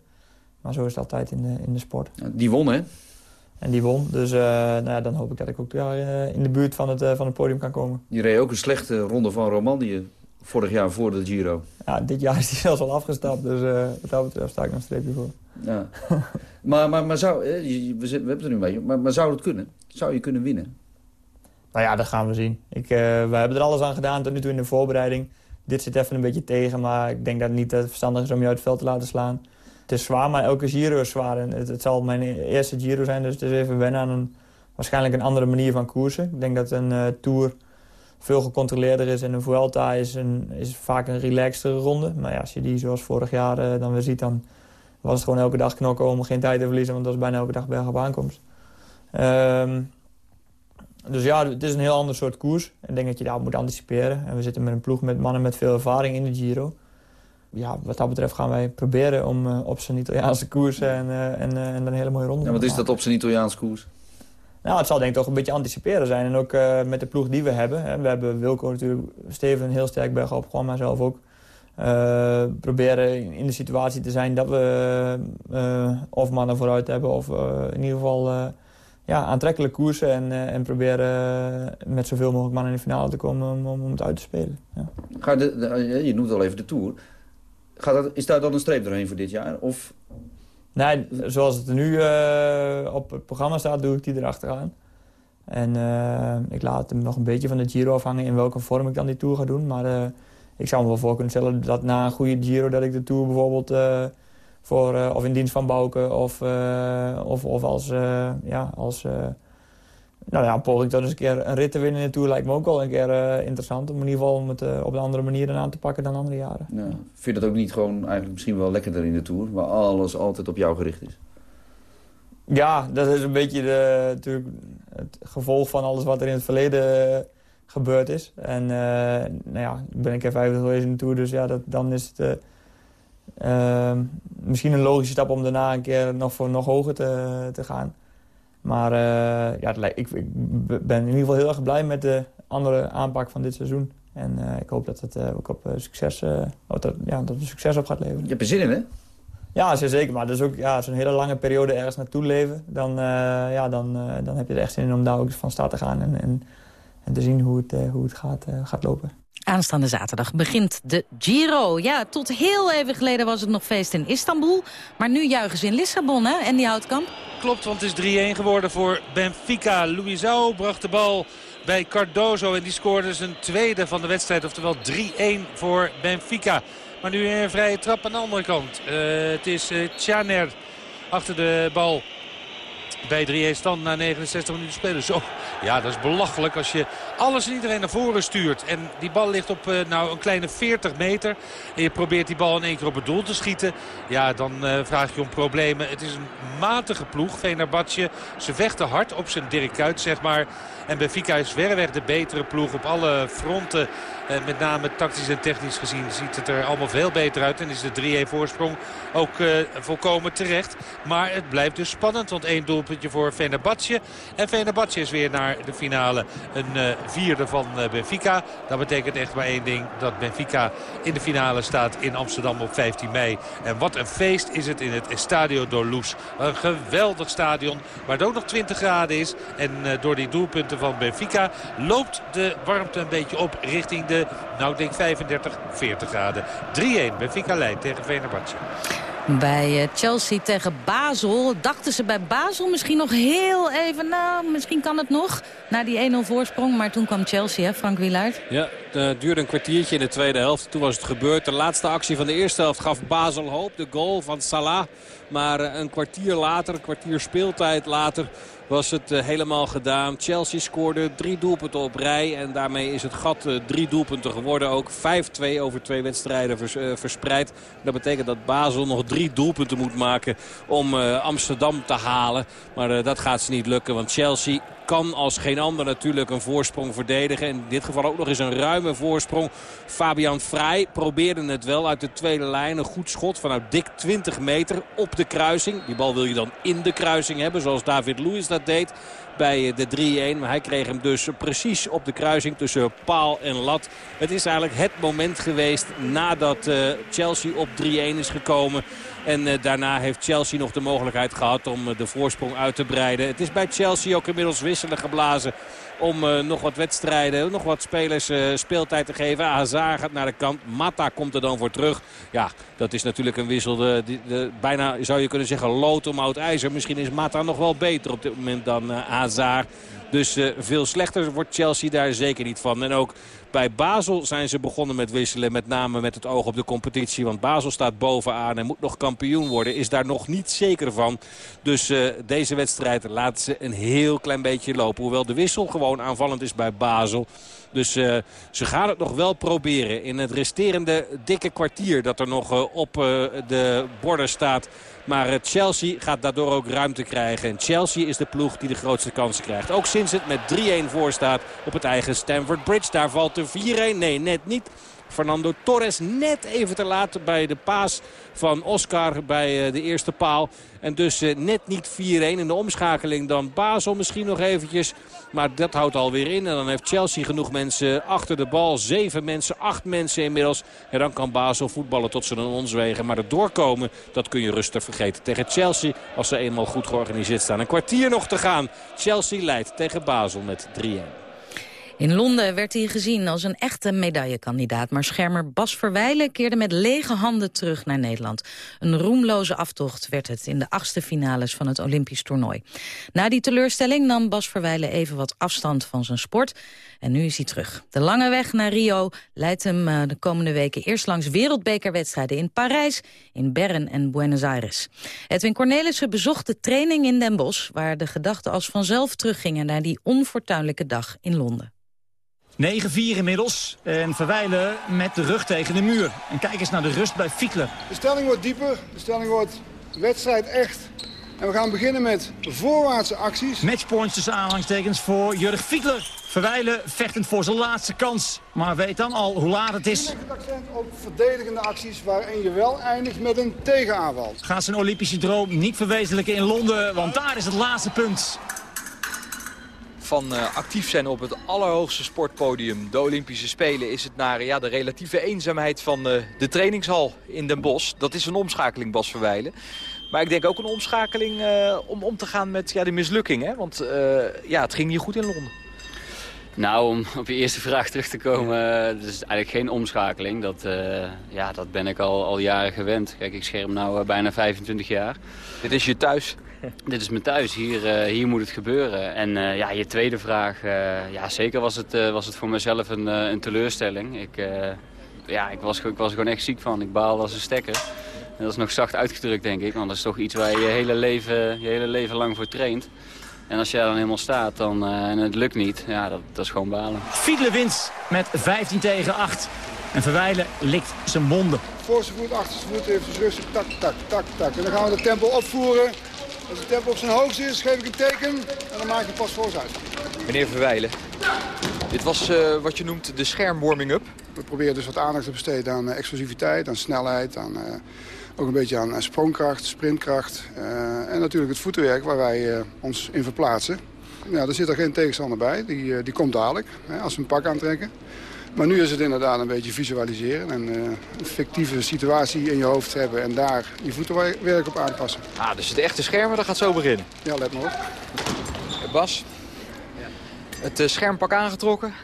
S12: Maar zo is het altijd in de, in de sport.
S21: Die won, hè?
S12: En die won. Dus nou ja, dan hoop ik dat ik ook ja, in de buurt van het, van het podium kan komen.
S21: Je reed ook een slechte ronde van Romandie vorig jaar voor de Giro.
S12: Ja, dit jaar is hij zelfs al afgestapt. Dus uh, wat dat betreft sta ik nog een streepje voor.
S21: Ja. maar, maar, maar zou, we, we hebben het er nu mee, maar, maar zou het kunnen? Zou je kunnen winnen?
S12: Nou ja, dat gaan we zien. Ik, uh, we hebben er alles aan gedaan tot nu toe in de voorbereiding. Dit zit even een beetje tegen, maar ik denk dat het niet het verstandig is om je uit het veld te laten slaan. Het is zwaar, maar elke Giro is zwaar. En het, het zal mijn eerste Giro zijn, dus het is even wennen aan een, waarschijnlijk een andere manier van koersen. Ik denk dat een uh, Tour veel gecontroleerder is. En een Vuelta is, een, is vaak een relaxtere ronde. Maar ja, als je die zoals vorig jaar uh, dan weer ziet... dan was het gewoon elke dag knokken om geen tijd te verliezen. Want dat is bijna elke dag berg op aankomst. Um, dus ja, het is een heel ander soort koers. Ik denk dat je daar moet anticiperen. En we zitten met een ploeg met mannen met veel ervaring in de Giro. Ja, wat dat betreft gaan wij proberen om uh, op zijn Italiaanse koers en, uh, en, en een hele mooie ronde te
S21: Ja, wat is dat op zijn Italiaanse koers?
S12: Nou, het zal denk ik toch een beetje anticiperen zijn. En ook uh, met de ploeg die we hebben. Hè. We hebben Wilco natuurlijk, Steven heel sterk bergop, gewoon zelf ook. Uh, proberen in de situatie te zijn dat we uh, of mannen vooruit hebben... of in ieder geval ja, aantrekkelijk koersen en, en proberen met zoveel mogelijk mannen in de finale te komen om, om, het uit te spelen. Ja.
S21: Ga je noemt al even de Tour. Gaat dat, is daar dan een streep doorheen voor dit jaar? Of
S12: Nee, zoals het nu uh, op het programma staat, doe ik die erachteraan. En uh, ik laat hem nog een beetje van de Giro afhangen in welke vorm ik dan die Tour ga doen. Maar uh, ik zou me wel voor kunnen stellen dat na een goede Giro... dat ik de Tour bijvoorbeeld voor, of in dienst van Bouke of, of, of als, ja, als nou ja, poging tot eens een keer een rit te winnen in de Tour lijkt me ook wel een keer uh, interessant. Om in ieder geval om het uh, op een andere manier aan te pakken dan andere jaren.
S21: Ja. Vind je dat ook niet gewoon eigenlijk misschien wel lekkerder in de Tour? Waar alles altijd op jou gericht is?
S12: Ja, dat is een beetje de, natuurlijk het gevolg van alles wat er in het verleden gebeurd is. En uh, nou ja, ik ben een keer 50 geweest in de Tour, dus ja, dat, dan is het misschien een logische stap om daarna een keer nog, voor, nog hoger te, te gaan. Maar uh, ja, ik, ik, ben in ieder geval heel erg blij met de andere aanpak van dit seizoen. En uh, ik hoop dat het uh, ook op succes, dat, ja, dat succes op gaat leveren.
S21: Je hebt er zin in, hè?
S12: Ja, zeker. Maar dat is ook ja, zo'n hele lange periode ergens naartoe leven. Dan, ja, dan, dan heb je er echt zin in om daar ook van start te gaan. En, en, en te zien hoe het, hoe het gaat, gaat lopen.
S10: Aanstaande zaterdag begint de Giro. Ja, tot heel even geleden was het nog feest in Istanbul. Maar nu juichen ze in Lissabon, hè? En die Houtkamp?
S15: Klopt, want het is 3-1 geworden voor Benfica. Luisao bracht de bal bij Cardozo en die scoorde zijn tweede van de wedstrijd. Oftewel 3-1 voor Benfica. Maar nu een vrije trap aan de andere kant. Uh, het is uh, Tjaner achter de bal bij 3-1 stand na 69 minuten spelen. Zo, ja, dat is belachelijk als je alles en iedereen naar voren stuurt. En die bal ligt op uh, nou, een kleine 40 meter. En je probeert die bal in één keer op het doel te schieten. Ja, dan uh, vraag je om problemen. Het is een matige ploeg, Venerbatje. Ze vechten hard op zijn Dirk Kuyt, zeg maar. En Benfica is verreweg de betere ploeg op alle fronten. Met name tactisch en technisch gezien ziet het er allemaal veel beter uit. En is de 3-1 voorsprong ook uh, volkomen terecht. Maar het blijft dus spannend. Want één doelpuntje voor Fenerbahce. En Fenerbahce is weer naar de finale. Een uh, vierde van Benfica. Dat betekent echt maar één ding. Dat Benfica in de finale staat in Amsterdam op 15 mei. En wat een feest is het in het Estadio do Luz. Een geweldig stadion. Waar het ook nog 20 graden is. En door die doelpunten van Benfica loopt de warmte een beetje op richting de, nou ik denk 35, 40 graden. 3-1 Benfica leidt tegen Venerbatje.
S10: Bij Chelsea tegen Basel dachten ze bij Basel misschien nog heel even... nou, misschien kan het nog, na die 1-0 voorsprong. Maar toen kwam Chelsea, hè, Frank Wielaert?
S14: Ja, Het duurde een kwartiertje in de tweede helft. Toen was het gebeurd. De laatste actie van de eerste helft gaf Basel hoop. De goal van Salah. Maar een kwartier later, een kwartier speeltijd later was het uh, helemaal gedaan. Chelsea scoorde drie doelpunten op rij. En daarmee is het gat uh, drie doelpunten geworden. Ook 5-2 over twee wedstrijden uh, verspreid. Dat betekent dat Basel nog drie doelpunten moet maken om Amsterdam te halen. Maar dat gaat ze niet lukken. Want Chelsea kan als geen ander natuurlijk een voorsprong verdedigen. In dit geval ook nog eens een ruime voorsprong. Fabian Vrij probeerde het wel uit de tweede lijn. Een goed schot vanuit dik 20 meter op de kruising. Die bal wil je dan in de kruising hebben zoals David Luiz dat deed bij de 3-1. Maar hij kreeg hem dus precies op de kruising tussen paal en lat. Het is eigenlijk het moment geweest nadat Chelsea op 3-1 is gekomen. En uh, daarna heeft Chelsea nog de mogelijkheid gehad om uh, de voorsprong uit te breiden. Het is bij Chelsea ook inmiddels wisselen geblazen om uh, nog wat wedstrijden, nog wat spelers speeltijd te geven. Hazard gaat naar de kant, Mata komt er dan voor terug. Ja, dat is natuurlijk een wissel, de, bijna zou je kunnen zeggen lood om oud ijzer. Misschien is Mata nog wel beter op dit moment dan Hazard. Dus uh, veel slechter wordt Chelsea daar zeker niet van. En ook bij Basel zijn ze begonnen met wisselen. Met name met het oog op de competitie. Want Basel staat bovenaan en moet nog kampioen worden. Is daar nog niet zeker van. Dus uh, deze wedstrijd laat ze een heel klein beetje lopen. Hoewel de wissel gewoon aanvallend is bij Basel. Dus uh, ze gaan het nog wel proberen. In het resterende dikke kwartier dat er nog op de borden staat. Maar Chelsea gaat daardoor ook ruimte krijgen. En Chelsea is de ploeg die de grootste kansen krijgt. Ook sinds het met 3-1 voor staat op het eigen Stamford Bridge. Daar valt de 4-1. Nee, net niet. Fernando Torres net even te laat bij de paas van Oscar bij de eerste paal. En dus net niet 4-1 in de omschakeling. Dan Basel misschien nog eventjes. Maar dat houdt alweer in. En dan heeft Chelsea genoeg mensen achter de bal. Zeven mensen, acht mensen inmiddels. En dan kan Basel voetballen tot ze dan ons wegen. Maar het doorkomen, dat kun je rustig vergeten. Tegen Chelsea, als ze eenmaal goed georganiseerd staan. Een kwartier nog te gaan. Chelsea leidt tegen Basel met 3-1.
S10: In Londen werd hij gezien als een echte medaillekandidaat. Maar schermer Bas Verwijlen keerde met lege handen terug naar Nederland. Een roemloze aftocht werd het in de achtste finales van het Olympisch toernooi. Na die teleurstelling nam Bas Verwijlen even wat afstand van zijn sport. En nu is hij terug. De lange weg naar Rio leidt hem eh, de komende weken eerst langs wereldbekerwedstrijden in Parijs, in Bern en Buenos Aires. Edwin Cornelissen bezocht de training in Den Bosch... waar de gedachten als vanzelf teruggingen naar die onfortuinlijke dag in Londen.
S22: 9-4 inmiddels. En Verwijlen met de rug tegen de muur. En kijk eens naar de rust bij Fiekler.
S23: De stelling wordt dieper. De stelling wordt wedstrijd echt. En we gaan beginnen met voorwaartse acties.
S22: Matchpoints tussen aanhalingstekens voor Jurg Fiekler. Verwijlen vechtend voor zijn laatste kans. Maar weet dan al hoe laat het is.
S23: Het accent op verdedigende acties waarin je wel eindigt met een tegenaanval.
S22: Gaat zijn Olympische droom niet verwezenlijken in Londen. Want daar is het laatste punt
S24: van uh, actief zijn op het allerhoogste sportpodium, de Olympische Spelen, is het naar ja, de relatieve eenzaamheid van uh, de trainingshal in Den Bosch. Dat is een omschakeling, Bas Verwijlen. Maar ik denk ook een omschakeling uh, om om te gaan met ja, de mislukking. Hè? Want ja, het ging niet goed in Londen.
S13: Nou, om op je eerste vraag terug te komen, het is eigenlijk geen omschakeling. Dat, uh, ja, dat ben ik al, al jaren gewend. Kijk, ik scherm nu uh, bijna 25 jaar.
S24: Dit is je thuis?
S13: Dit is mijn thuis, hier, uh, hier moet het gebeuren. En ja, je tweede vraag, ja, zeker was het, was het voor mezelf een, een teleurstelling. Ik, ja, ik, was, ik was er gewoon echt ziek van. Ik baalde als een stekker. En dat is nog zacht uitgedrukt, denk ik. Want dat is toch iets waar je je hele leven, je hele leven lang voor traint. En als je dan helemaal staat dan, uh, en het lukt niet, ja, dat, dat is gewoon balen.
S22: Fiedler wint met 15 tegen 8. En Verwijlen likt zijn monden.
S23: Voorste voet, achterste voet, even rustig, tak, tak, tak, tak. En dan gaan we de tempo opvoeren. Als de tempo op zijn hoogst is, geef ik een teken en dan maak je pas voor uit.
S24: Meneer Verwijlen, dit was uh, wat je noemt de scherm-warming-up.
S23: We proberen dus wat aandacht te besteden aan uh, explosiviteit, aan snelheid, aan... Ook een beetje aan sprongkracht, sprintkracht en natuurlijk het voetenwerk waar wij ons in verplaatsen. Ja, er zit er geen tegenstander bij, die, die komt dadelijk hè, als we een pak aantrekken. Maar nu is het inderdaad een beetje visualiseren en een fictieve situatie in je hoofd hebben en daar je voetenwerk op aanpassen.
S24: Ah, dus het echte schermen, dat gaat zo beginnen.
S23: Ja, let maar op.
S24: Bas, het schermpak aangetrokken.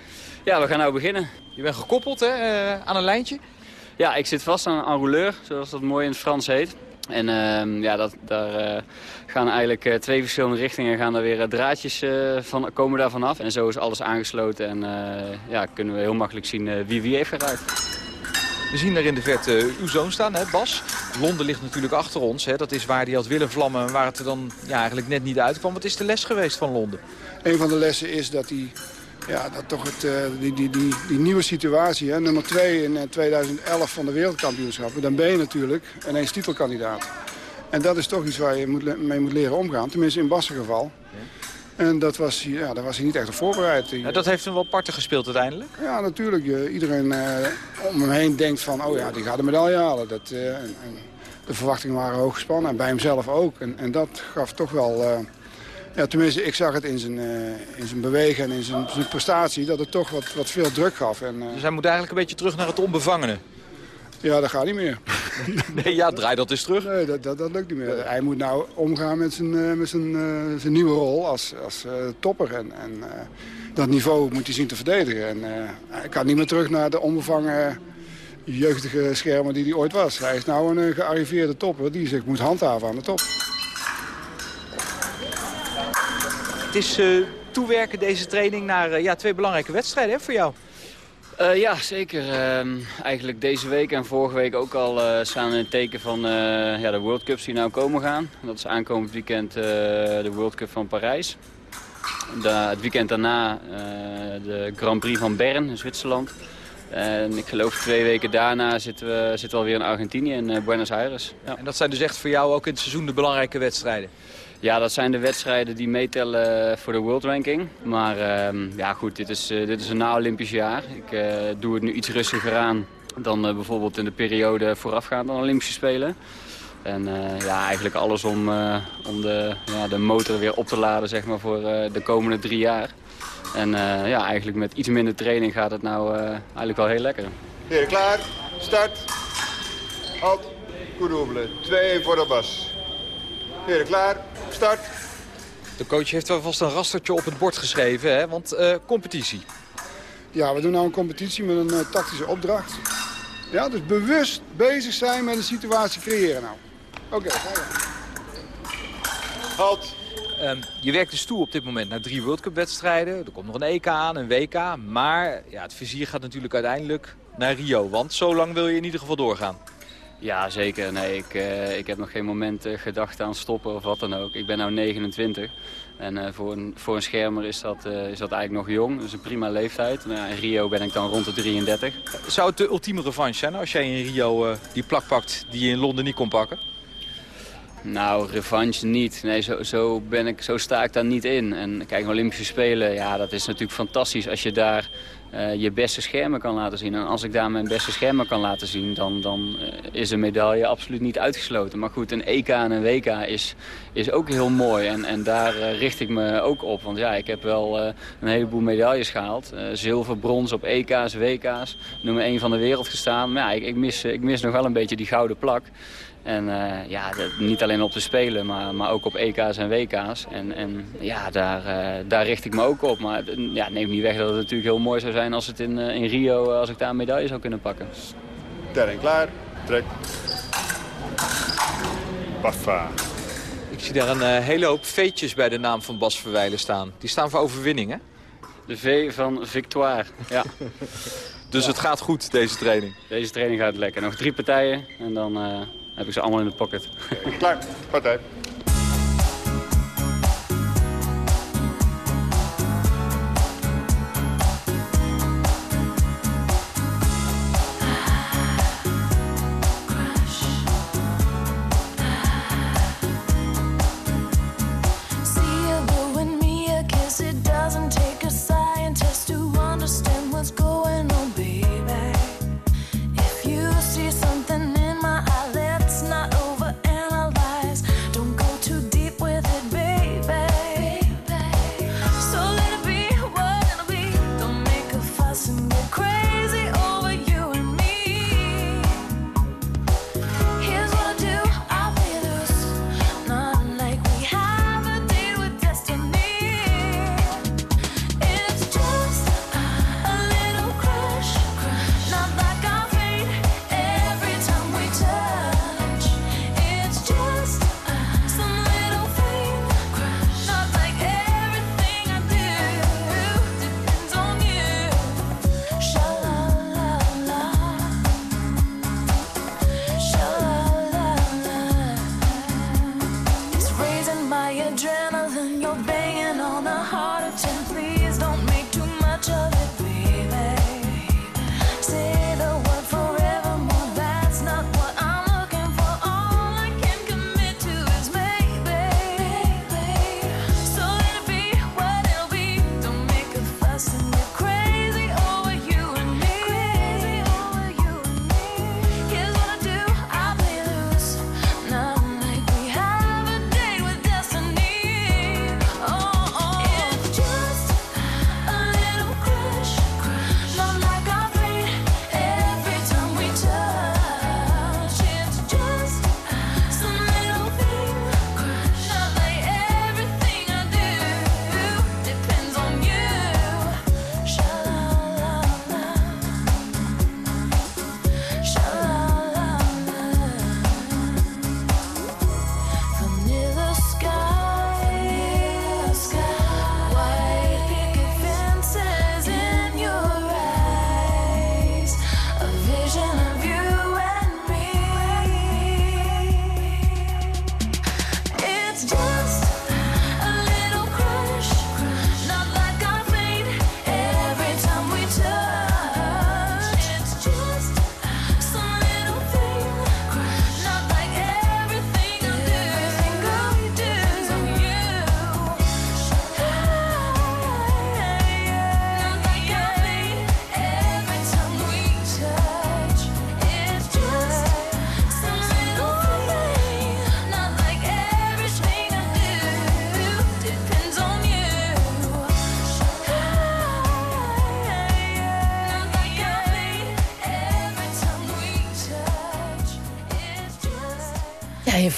S13: Ja, we gaan nou beginnen.
S24: Je bent gekoppeld hè, aan een lijntje.
S13: Ja, ik zit vast aan een enrouleur, zoals dat mooi in het Frans heet. En ehm, ja, dat, daar eh, gaan eigenlijk eh, twee verschillende richtingen gaan er weer eh, draadjes van, komen daar vanaf. En zo is alles aangesloten en ja, kunnen we heel makkelijk zien wie wie heeft geraakt.
S24: We zien er in de verte uw zoon staan, hè, Bas. Londen ligt natuurlijk achter ons. Hè. Dat is waar hij had willen vlammen en waar het er dan ja, eigenlijk net niet uitkwam. Wat is de les geweest van Londen?
S23: Een van de lessen is dat hij ja, dat toch het, die, die, die, die, nieuwe situatie, hè, nummer 2 in 2011 van de wereldkampioenschappen, dan ben je natuurlijk ineens titelkandidaat. En dat is toch iets waar je moet, mee moet leren omgaan, tenminste in Bassen geval. En dat was, ja, daar was hij niet echt op voorbereid.
S24: Ja, dat heeft hem wel parten gespeeld uiteindelijk?
S23: Ja, natuurlijk. iedereen uh, om hem heen denkt van, oh ja, die gaat de medaille halen. Dat, uh, en, en de verwachtingen waren hoog gespannen en bij hemzelf ook. En, en dat gaf toch wel... Ja, tenminste, ik zag het in zijn, in zijn bewegen en in zijn, zijn, prestatie... dat het toch wat, wat veel druk gaf. En,
S24: dus hij moet eigenlijk een beetje terug naar het onbevangene?
S23: Ja, dat gaat niet meer.
S24: nee, ja, draai dat eens terug.
S23: Nee, dat, dat, dat lukt niet meer. Hij moet nou omgaan met zijn, uh, met zijn, zijn nieuwe rol als, als uh, topper. En, en dat niveau moet hij zien te verdedigen. En hij kan niet meer terug naar de onbevangen jeugdige schermen die hij ooit was. Hij is nou een gearriveerde topper die zich moet handhaven aan de top.
S24: Het is toewerken deze training naar ja, twee belangrijke wedstrijden hè, voor jou.
S13: Uh, ja, zeker. Uh, eigenlijk deze week en vorige week ook al uh, staan in het teken van ja, de World Cups die nou komen gaan. Dat is aankomend weekend de World Cup van Parijs. het weekend daarna de Grand Prix van Bern in Zwitserland. En ik geloof twee weken daarna zitten we, zitten we alweer in Argentinië, in Buenos Aires.
S24: Ja. En dat zijn dus echt voor jou ook in het seizoen de belangrijke wedstrijden?
S13: Ja, dat zijn de wedstrijden die meetellen voor de World Ranking. Maar uh, ja, goed, dit is, uh, dit is een na-Olympisch jaar. Ik uh, doe het nu iets rustiger aan dan uh, bijvoorbeeld in de periode voorafgaand aan de Olympische Spelen. En ja, eigenlijk alles om, om de, ja, de motor weer op te laden zeg maar, voor de komende drie jaar. En ja, eigenlijk met iets minder training gaat het nou eigenlijk wel heel lekker.
S25: Heren, klaar. Start. Halt. Koedoebelen. 2 voor de bas. Heren, klaar. Start.
S24: De coach heeft wel vast een rastertje op het bord geschreven, hè? want uh, competitie.
S23: Ja, we doen nou een competitie met een uh, tactische opdracht. Ja, dus bewust bezig zijn met een situatie creëren nou. Oké, okay, ga je.
S24: Halt. Um, je werkt dus toe op dit moment naar drie World Cup wedstrijden. Er komt nog een EK aan, een WK. Maar ja, het vizier gaat natuurlijk uiteindelijk naar Rio. Want zo lang wil je in ieder geval doorgaan.
S13: Ja, zeker. Nee, ik, uh, ik heb nog geen moment uh, gedacht aan stoppen of wat dan ook. Ik ben nu 29 en uh, voor, een, voor een schermer is dat, is dat eigenlijk nog jong. Dus een prima leeftijd. Nou, in Rio ben ik dan rond de 33.
S24: Zou het de ultieme revanche zijn als jij in Rio die plak pakt die je in Londen niet kon pakken?
S13: Nou, revanche niet. Nee, zo, zo, ben ik, zo sta ik daar niet in. En kijk, Olympische Spelen, ja, dat is natuurlijk fantastisch als je daar uh, je beste schermen kan laten zien. En als ik daar mijn beste schermen kan laten zien, dan, dan uh, is een medaille absoluut niet uitgesloten. Maar goed, een EK en een WK is, is ook heel mooi. En, en daar uh, richt ik me ook op. Want ja, ik heb wel een heleboel medailles gehaald. zilver, brons op EK's, WK's. Nummer 1 van de wereld gestaan. Maar ja, ik, ik, mis, ik mis nog wel een beetje die gouden plak. En uh, ja, niet alleen op de Spelen, maar, maar ook op EK's en WK's. En, en ja, daar, uh, daar richt ik me ook op. Maar ja, neem niet weg dat het natuurlijk heel mooi zou zijn als het in, uh, in Rio, als ik daar een medaille zou kunnen pakken.
S25: Terrein klaar, trek.
S24: Baffa. Ik zie daar een hele hoop V'tjes bij de naam van Bas Verwijlen staan. Die staan voor overwinning, hè?
S13: De V van Victoire, ja.
S24: dus ja. het gaat goed, deze training?
S13: Deze training gaat lekker. Nog drie partijen en dan heb ik ze allemaal in de pocket.
S25: Klaar, partij.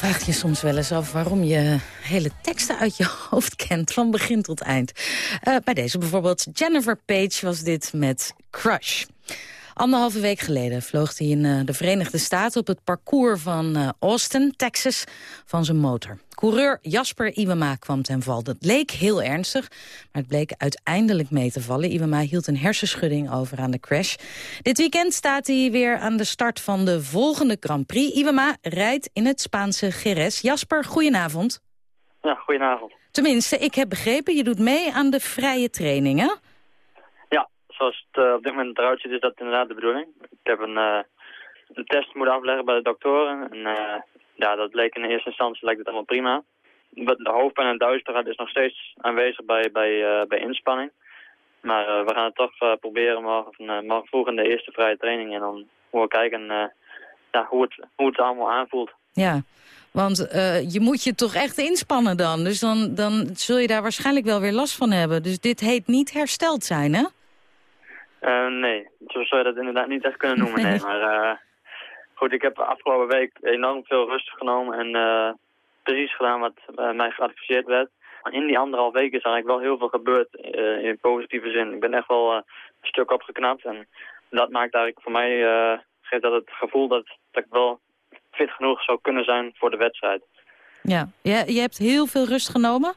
S10: Vraagt je soms wel eens af waarom je hele teksten uit je hoofd kent, van begin tot eind. Uh, bij deze bijvoorbeeld Jennifer Page was dit met Crush. Anderhalve week geleden vloog hij in uh, de Verenigde Staten op het parcours van uh, Austin, Texas, van zijn motor. Coureur Jasper Iwema kwam ten val. Dat leek heel ernstig, maar het bleek uiteindelijk mee te vallen. Iwema hield een hersenschudding over aan de crash. Dit weekend staat hij weer aan de start van de volgende Grand Prix. Iwema rijdt in het Spaanse Jerez. Jasper, goedenavond.
S26: Ja, goedenavond.
S10: Tenminste, ik heb begrepen, je doet mee aan de vrije trainingen.
S26: Zoals het uh, op dit moment eruit ziet, is dat inderdaad de bedoeling. Ik heb een, uh, een test moeten afleggen bij de doktoren. En, uh, ja, dat leek in eerste instantie lijkt het allemaal prima. De hoofdpijn en duisterheid is nog steeds aanwezig bij, bij, bij inspanning. Maar we gaan het toch proberen morgen, morgen vroeg in de eerste vrije training. En dan we kijken ja, hoe, het, hoe het allemaal aanvoelt.
S10: Ja, want uh, je moet je toch echt inspannen dan. Dus dan, dan zul je daar waarschijnlijk wel weer last van hebben. Dus dit heet niet hersteld zijn, hè?
S26: Uh, nee, zo zou je dat inderdaad niet echt kunnen noemen. Nee. Maar uh, goed, ik heb afgelopen week enorm veel rust genomen en precies gedaan wat mij geadviseerd werd. In die anderhalf week is eigenlijk wel heel veel gebeurd in positieve zin. Ik ben echt wel een stuk opgeknapt en dat maakt eigenlijk voor mij, geeft dat het gevoel dat, dat ik wel fit genoeg zou kunnen zijn voor de wedstrijd.
S10: Ja, je, je hebt heel veel rust genomen?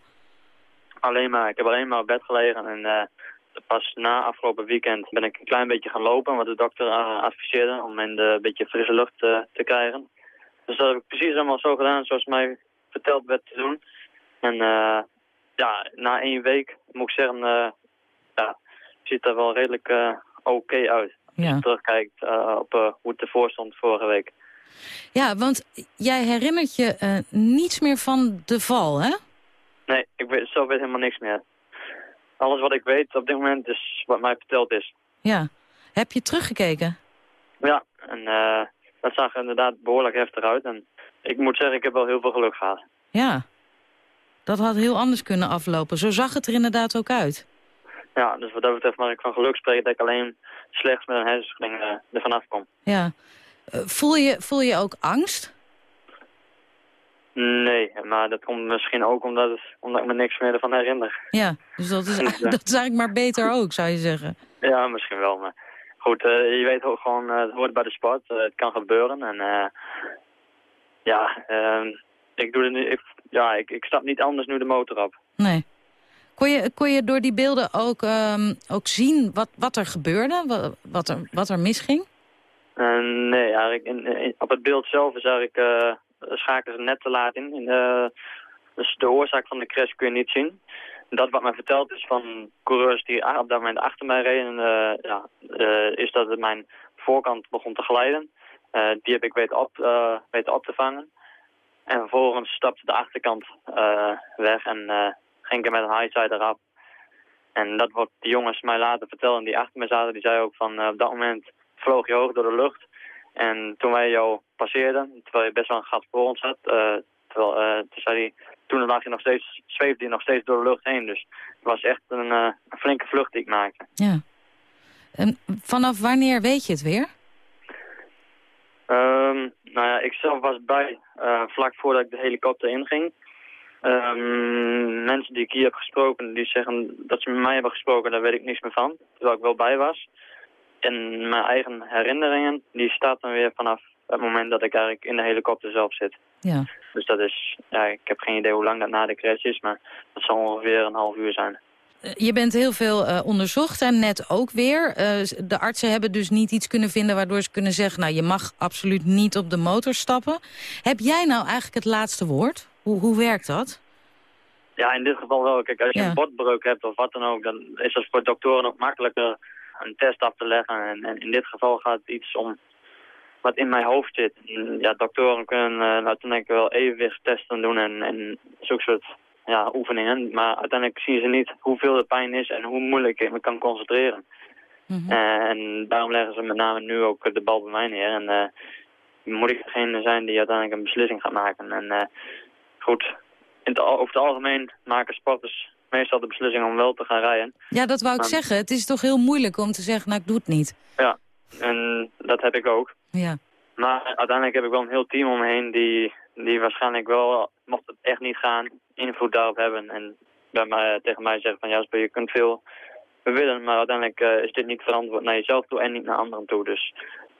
S26: Alleen maar. Ik heb alleen maar op bed gelegen en uh, pas na afgelopen weekend ben ik een klein beetje gaan lopen, wat de dokter adviseerde, om in de een beetje frisse lucht uh, te krijgen. Dus dat heb ik precies allemaal zo gedaan zoals mij verteld werd te doen. En ja, na één week moet ik zeggen, ja, ziet er wel redelijk oké okay uit. Ja. Als je terugkijkt op hoe het ervoor stond vorige week.
S10: Ja, want jij herinnert je uh, niets meer van de val, hè?
S26: Nee, ik weet, zo weet helemaal niks meer. Alles wat ik weet op dit moment is wat mij verteld is.
S10: Ja. Heb je teruggekeken?
S26: Ja, en uh, dat zag er inderdaad behoorlijk heftig uit. En ik moet zeggen, ik heb wel heel veel geluk gehad.
S10: Ja. Dat had heel anders kunnen aflopen. Zo zag het er inderdaad ook uit.
S26: Ja, dus wat dat betreft mag ik van geluk spreken dat ik alleen slechts met een hersenschudding uh, er vanaf kom.
S10: Ja. Uh, voel, je, voel je ook angst?
S26: Nee, maar dat komt misschien ook omdat, het, omdat ik me niks meer ervan herinner.
S10: Ja, dus dat is, dat is eigenlijk maar beter ook, zou je zeggen.
S26: Ja, misschien wel. Maar goed, uh, je weet ook gewoon, uh, het hoort bij de sport. het kan gebeuren. En ja, ehm, ik doe het nu, ik, ja, ik, ik stap niet anders nu de motor op.
S10: Nee. Kon je, kon je door die beelden ook, um, ook zien wat, wat er gebeurde? Wat, wat, er, wat er misging?
S26: Nee, eigenlijk in, in, op het beeld zelf is eigenlijk schakelen ze net te laat in. uh, dus de oorzaak van de crash kun je niet zien. Dat wat mij verteld is van coureurs die op dat moment achter mij reden, ja, is dat mijn voorkant begon te glijden. die heb ik weten op, weten op te vangen. En vervolgens stapte de achterkant weg en ging ik met een highside eraf. En dat wat de jongens mij later vertelden die achter me zaten, die zei ook van op dat moment vloog je hoog door de lucht. En toen wij jou passeerden, terwijl je best wel een gat voor ons had, uh, terwijl, uh, toen, zei hij, toen lag je nog steeds, zweefde je nog steeds door de lucht heen. Dus het was echt een, uh, een flinke vlucht die ik maakte.
S10: Ja. En vanaf wanneer weet je het weer?
S26: Um, nou ja, ik zelf was bij vlak voordat ik de helikopter inging. Um, mensen die ik hier heb gesproken, die zeggen dat ze met mij hebben gesproken, daar weet ik niks meer van. Terwijl ik wel bij was. En mijn eigen herinneringen, die staat dan weer vanaf het moment dat ik eigenlijk in de helikopter zelf zit.
S10: Ja.
S26: Dus dat is, ja, ik heb geen idee hoe lang dat na de crash is, maar dat zal ongeveer een half uur zijn.
S10: Je bent heel veel uh, onderzocht en net ook weer. Uh, de artsen hebben dus niet iets kunnen vinden waardoor ze kunnen zeggen... nou, je mag absoluut niet op de motor stappen. Heb jij nou eigenlijk het laatste woord? Hoe, hoe werkt dat?
S26: Ja, in dit geval wel. Kijk, als je ja. een botbreuk hebt of wat dan ook... dan is dat voor doktoren ook makkelijker een test af te leggen. En, en, in dit geval gaat het iets om wat in mijn hoofd zit. Ja, doktoren kunnen uh, uiteindelijk wel evenwichtstesten doen en, en zulke soort ja, oefeningen. Maar uiteindelijk zien ze niet hoeveel de pijn is en hoe moeilijk ik me kan concentreren. Mm -hmm. uh, en daarom leggen ze met name nu ook de bal bij mij neer. En uh, moet ik degene zijn die uiteindelijk een beslissing gaat maken. En goed, in het, over het algemeen maken sporters meestal de beslissing om wel te gaan rijden.
S10: Ja, dat wou ik zeggen. Het is toch heel moeilijk om te zeggen, nou, ik doe het niet.
S26: Ja, en dat heb ik ook.
S10: Ja.
S26: Maar uiteindelijk heb ik wel een heel team om me heen die die waarschijnlijk wel, mocht het echt niet gaan, invloed daarop hebben. En bij mij, tegen mij zeggen van Jasper, je kunt veel willen, maar uiteindelijk eh, is dit niet verantwoord naar jezelf toe en niet naar anderen toe. Dus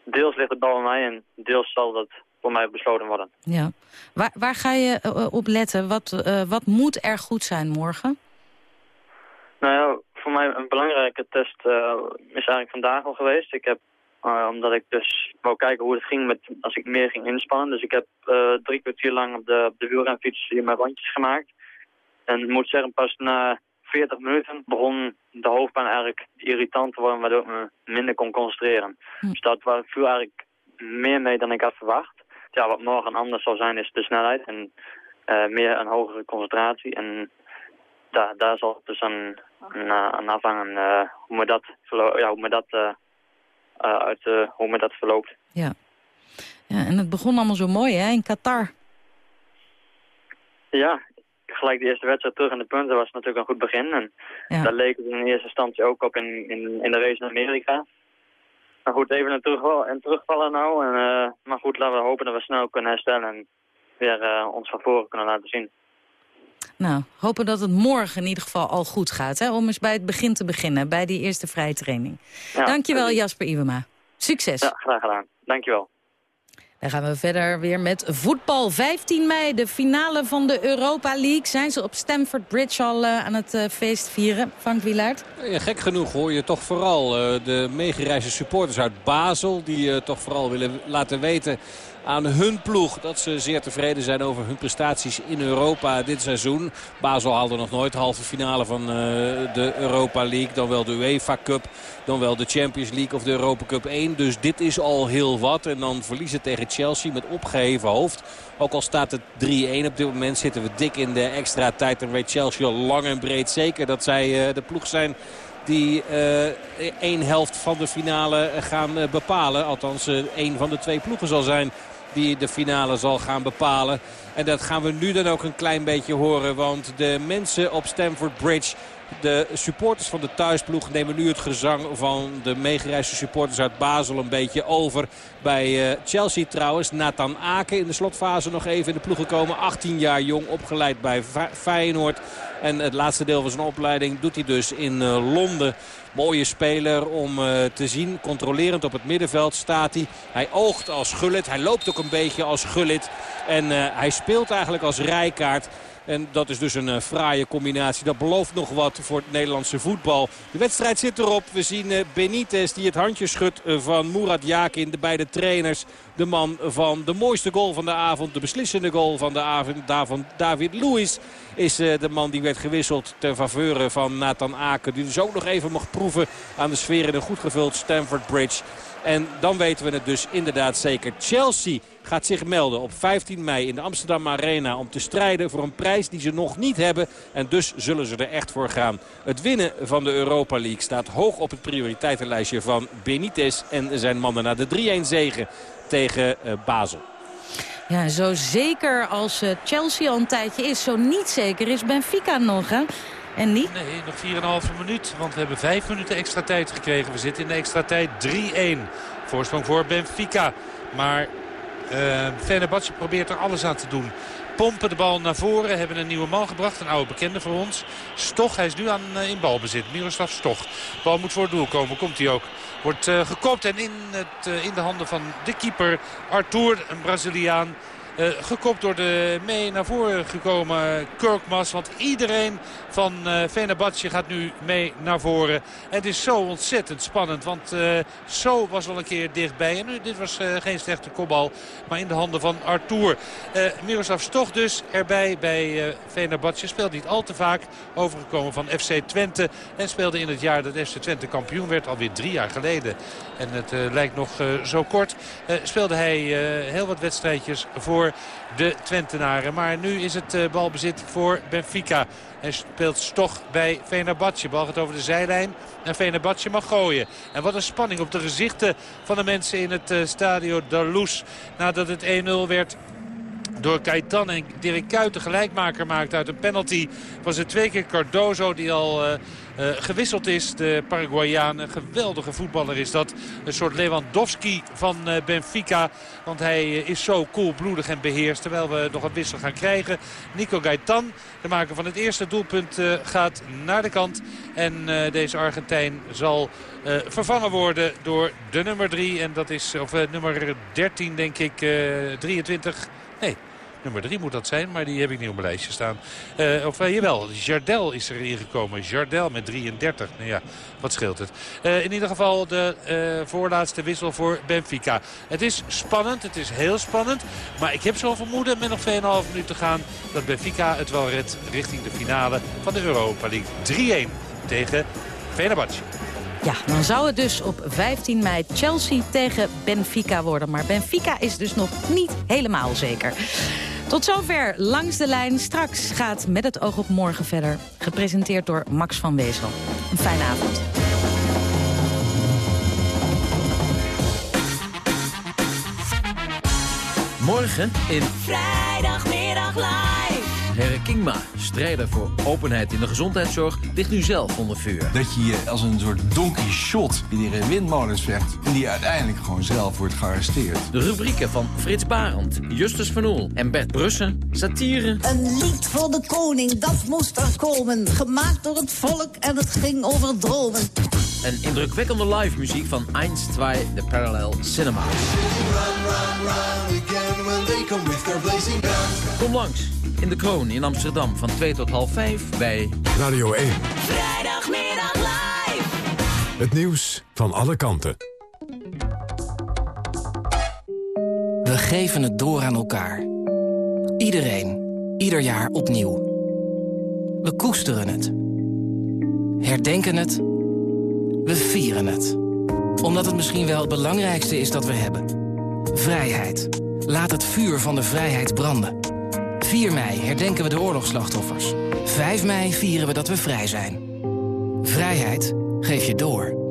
S26: deels ligt het bal aan mij en deels zal dat voor mij besloten worden.
S10: Ja. Waar, waar ga je eh, op letten? Wat, eh, wat moet er goed zijn morgen?
S26: Nou ja, voor mij een belangrijke test eh, is eigenlijk vandaag al geweest. Ik heb, eh, omdat ik dus wou kijken hoe het ging met, als ik meer ging inspannen. Dus ik heb eh, drie kwartier lang op de, op de wielrenfiets hier mijn rondjes gemaakt. En ik moet zeggen, pas na 40 minuten begon de hoofdpijn eigenlijk irritant te worden, waardoor ik me minder kon concentreren. Dus dat viel eigenlijk meer mee dan ik had verwacht. Ja, wat morgen anders zal zijn is de snelheid en meer een hogere concentratie. En daar, daar zal het dus aan, aan, eh, aan afhangen eh, hoe me dat, ja, hoe me dat, eh, eh, uit, hoe me dat verloopt.
S10: Ja. ja. En het begon allemaal zo mooi, hè, in Qatar.
S26: Ja, gelijk de eerste wedstrijd terug in de punten was natuurlijk een goed begin. En daar leek het in eerste instantie ook op in, in, in de race in Amerika. Maar goed, even een, terugval, een terugvallen nou. En, maar goed, laten we hopen dat we snel kunnen herstellen en weer ons van voren kunnen laten zien.
S10: Nou, hopen dat het morgen in ieder geval al goed gaat. Hè, om eens bij het begin te beginnen, bij die eerste vrije training.
S26: Ja,
S10: Dankjewel. Jasper Iwema. Succes.
S26: Ja, graag gedaan. Dankjewel.
S10: Dan gaan we verder weer met voetbal. 15 mei, de finale van de Europa League. Zijn ze op Stamford Bridge al eh, aan het eh, feest vieren? Frank Wielaert?
S14: Ja, gek genoeg hoor je toch vooral eh, de meegereisde supporters uit Basel... die eh, toch vooral willen laten weten aan hun ploeg... dat ze zeer tevreden zijn over hun prestaties in Europa dit seizoen. Basel haalde nog nooit de halve finale van eh, de Europa League. Dan wel de UEFA Cup, dan wel de Champions League of de Europa Cup 1. Dus dit is al heel wat. En dan verliezen tegen Chelsea met opgeheven hoofd. Ook al staat het 3-1 op dit moment zitten we dik in de extra tijd. En weet Chelsea al lang en breed zeker dat zij eh, de ploeg zijn die eh één helft van de finale gaan bepalen. Althans, één van de twee ploegen zal zijn die de finale zal gaan bepalen. En dat gaan we nu dan ook een klein beetje horen. Want de mensen op Stamford Bridge... De supporters van de thuisploeg nemen nu het gezang van de meegereisde supporters uit Basel een beetje over. Bij eh, Chelsea trouwens, Nathan Aken in de slotfase nog even in de ploeg gekomen. 18 jaar jong, opgeleid bij Feyenoord. En het laatste deel van zijn opleiding doet hij dus in eh, Londen. Mooie speler om eh, te zien. Controlerend op het middenveld staat hij. Hij oogt als Gullit. Hij loopt ook een beetje als Gullit. En hij speelt eigenlijk als rijkaard. En dat is dus een eh, fraaie combinatie. Dat belooft nog wat voor het Nederlandse voetbal. De wedstrijd zit erop. We zien eh, Benitez die het handje schudt eh, van Murat Yakin. De beide trainers. De man van de mooiste goal van de avond. De beslissende goal van de avond. Daarvan David Luiz is de man die werd gewisseld ter faveur van Nathan Aken. Die dus ook nog even mag proeven aan de sfeer in een goed gevuld Stamford Bridge. En dan weten we het dus inderdaad zeker. Chelsea gaat zich melden op 15 mei in de Amsterdam Arena... om te strijden voor een prijs die ze nog niet hebben. En dus zullen ze er echt voor gaan. Het winnen van de Europa League staat hoog op het prioriteitenlijstje van Benitez en zijn mannen... na de 3-1 zegen tegen eh, Basel.
S10: Ja, zo zeker als eh, Chelsea al een tijdje is, zo niet zeker is Benfica nog, hè? En niet?
S15: Nee, nog 4,5 minuut. Want we hebben 5 minuten extra tijd gekregen. We zitten in de extra tijd 3-1. Voorsprong voor Benfica. Maar uh, probeert er alles aan te doen. Pompen de bal naar voren. Hebben een nieuwe man gebracht. Een oude bekende voor ons. Stoch, hij is nu aan, uh, in balbezit. Miroslav Stoch. Bal moet voor het doel komen. Komt hij ook. Wordt uh, gekopt en in, het, in de handen van de keeper Arthur, een Braziliaan. Uh, gekopt door de mee naar voren gekomen Kirkmas. Want iedereen van uh, gaat nu mee naar voren. En het is zo ontzettend spannend. Want uh, zo was wel een keer dichtbij. En nu, dit was geen slechte kopbal. Maar in de handen van Arthur. Miroslav Stoch dus erbij bij uh. Speelt niet al te vaak. Overgekomen van FC Twente. En speelde in het jaar dat FC Twente kampioen werd. Alweer drie jaar geleden. En het lijkt nog zo kort. speelde hij heel wat wedstrijdjes voor de Twentenaren. Maar nu is het uh, balbezit voor Benfica. En speelt Stoch bij Fenerbahce. Bal gaat over de zijlijn en Fenerbahce mag gooien. En wat een spanning op de gezichten van de mensen in het uh, Stadio da Luz. Nadat het 1-0 werd door Kaitan. En Dirk Kuyt de gelijkmaker maakt uit een penalty. Was het twee keer Cardozo die al... Uh, uh, gewisseld is. De Paraguayaan, een geweldige voetballer is dat. Een soort Lewandowski van uh, Benfica. Want hij is zo koelbloedig en beheerst. Terwijl we nog een wissel gaan krijgen. Nico Gaitan, de maker van het eerste doelpunt, gaat naar de kant. En deze Argentijn zal vervangen worden door de nummer 3. En dat is, of nummer 13 denk ik, 23. Nummer 3 moet dat zijn, maar die heb ik niet op mijn lijstje staan. Uh, of uh, jawel, Jardel is er ingekomen. Jardel met 33. Nou ja, wat scheelt het. Uh, in ieder geval de voorlaatste wissel voor Benfica. Het is spannend, het is heel spannend. Maar ik heb zo'n vermoeden met nog 2,5 minuten te gaan... dat Benfica het wel redt richting de finale van de Europa League. 3-1 tegen Fenerbahce.
S10: Ja, dan zou het dus op 15 mei Chelsea tegen Benfica worden. Maar Benfica is dus nog niet helemaal zeker. Tot zover Langs de Lijn. Straks gaat Met het oog op morgen verder. Gepresenteerd door Max van Wezel. Een fijne avond.
S18: Morgen in...
S27: Vrijdagmiddag live.
S18: Kingma, strijder voor openheid in de gezondheidszorg, ligt nu zelf onder vuur.
S28: Dat je je als een soort donkey shot die in windmolens vecht... en die uiteindelijk gewoon zelf wordt gearresteerd.
S18: De rubrieken van Frits Barend, Justus Van Oel en Bert Brussen, satire...
S27: Een lied voor de koning, dat moest er komen. Gemaakt door het volk en het ging over dromen.
S18: Een indrukwekkende live muziek van 1, 2, de Parallel Cinema.
S29: Run, run, run again when they come with their blazing guns.
S18: Kom langs in de Kroon in Amsterdam van 2 tot half 5 bij
S9: Radio 1.
S27: Vrijdagmiddag live.
S9: Het nieuws van alle kanten.
S30: We geven het door aan elkaar. Iedereen, ieder jaar opnieuw. We koesteren het. Herdenken het. We vieren het. Omdat het misschien wel het belangrijkste is dat we hebben. Vrijheid. Laat het vuur van de vrijheid branden. 4 mei herdenken we de oorlogsslachtoffers. 5 mei vieren we dat we vrij zijn. Vrijheid geef je door.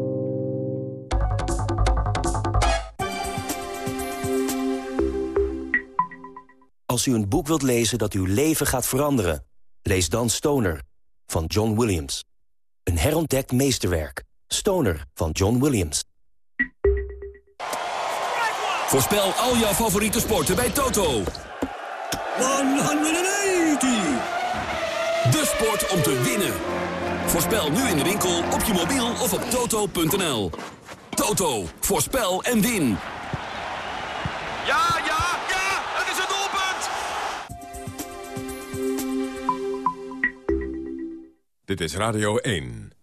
S31: Als u een boek wilt lezen dat uw leven gaat veranderen... lees dan Stoner van John Williams. Een herontdekt meesterwerk. Stoner van John Williams.
S6: Voorspel al jouw favoriete sporten bij Toto.
S29: 180!
S6: De sport om te winnen. Voorspel nu in de winkel, op je mobiel of op toto.nl. Toto, voorspel en win.
S32: Ja, ja, ja, het is een doelpunt!
S9: Dit is Radio 1.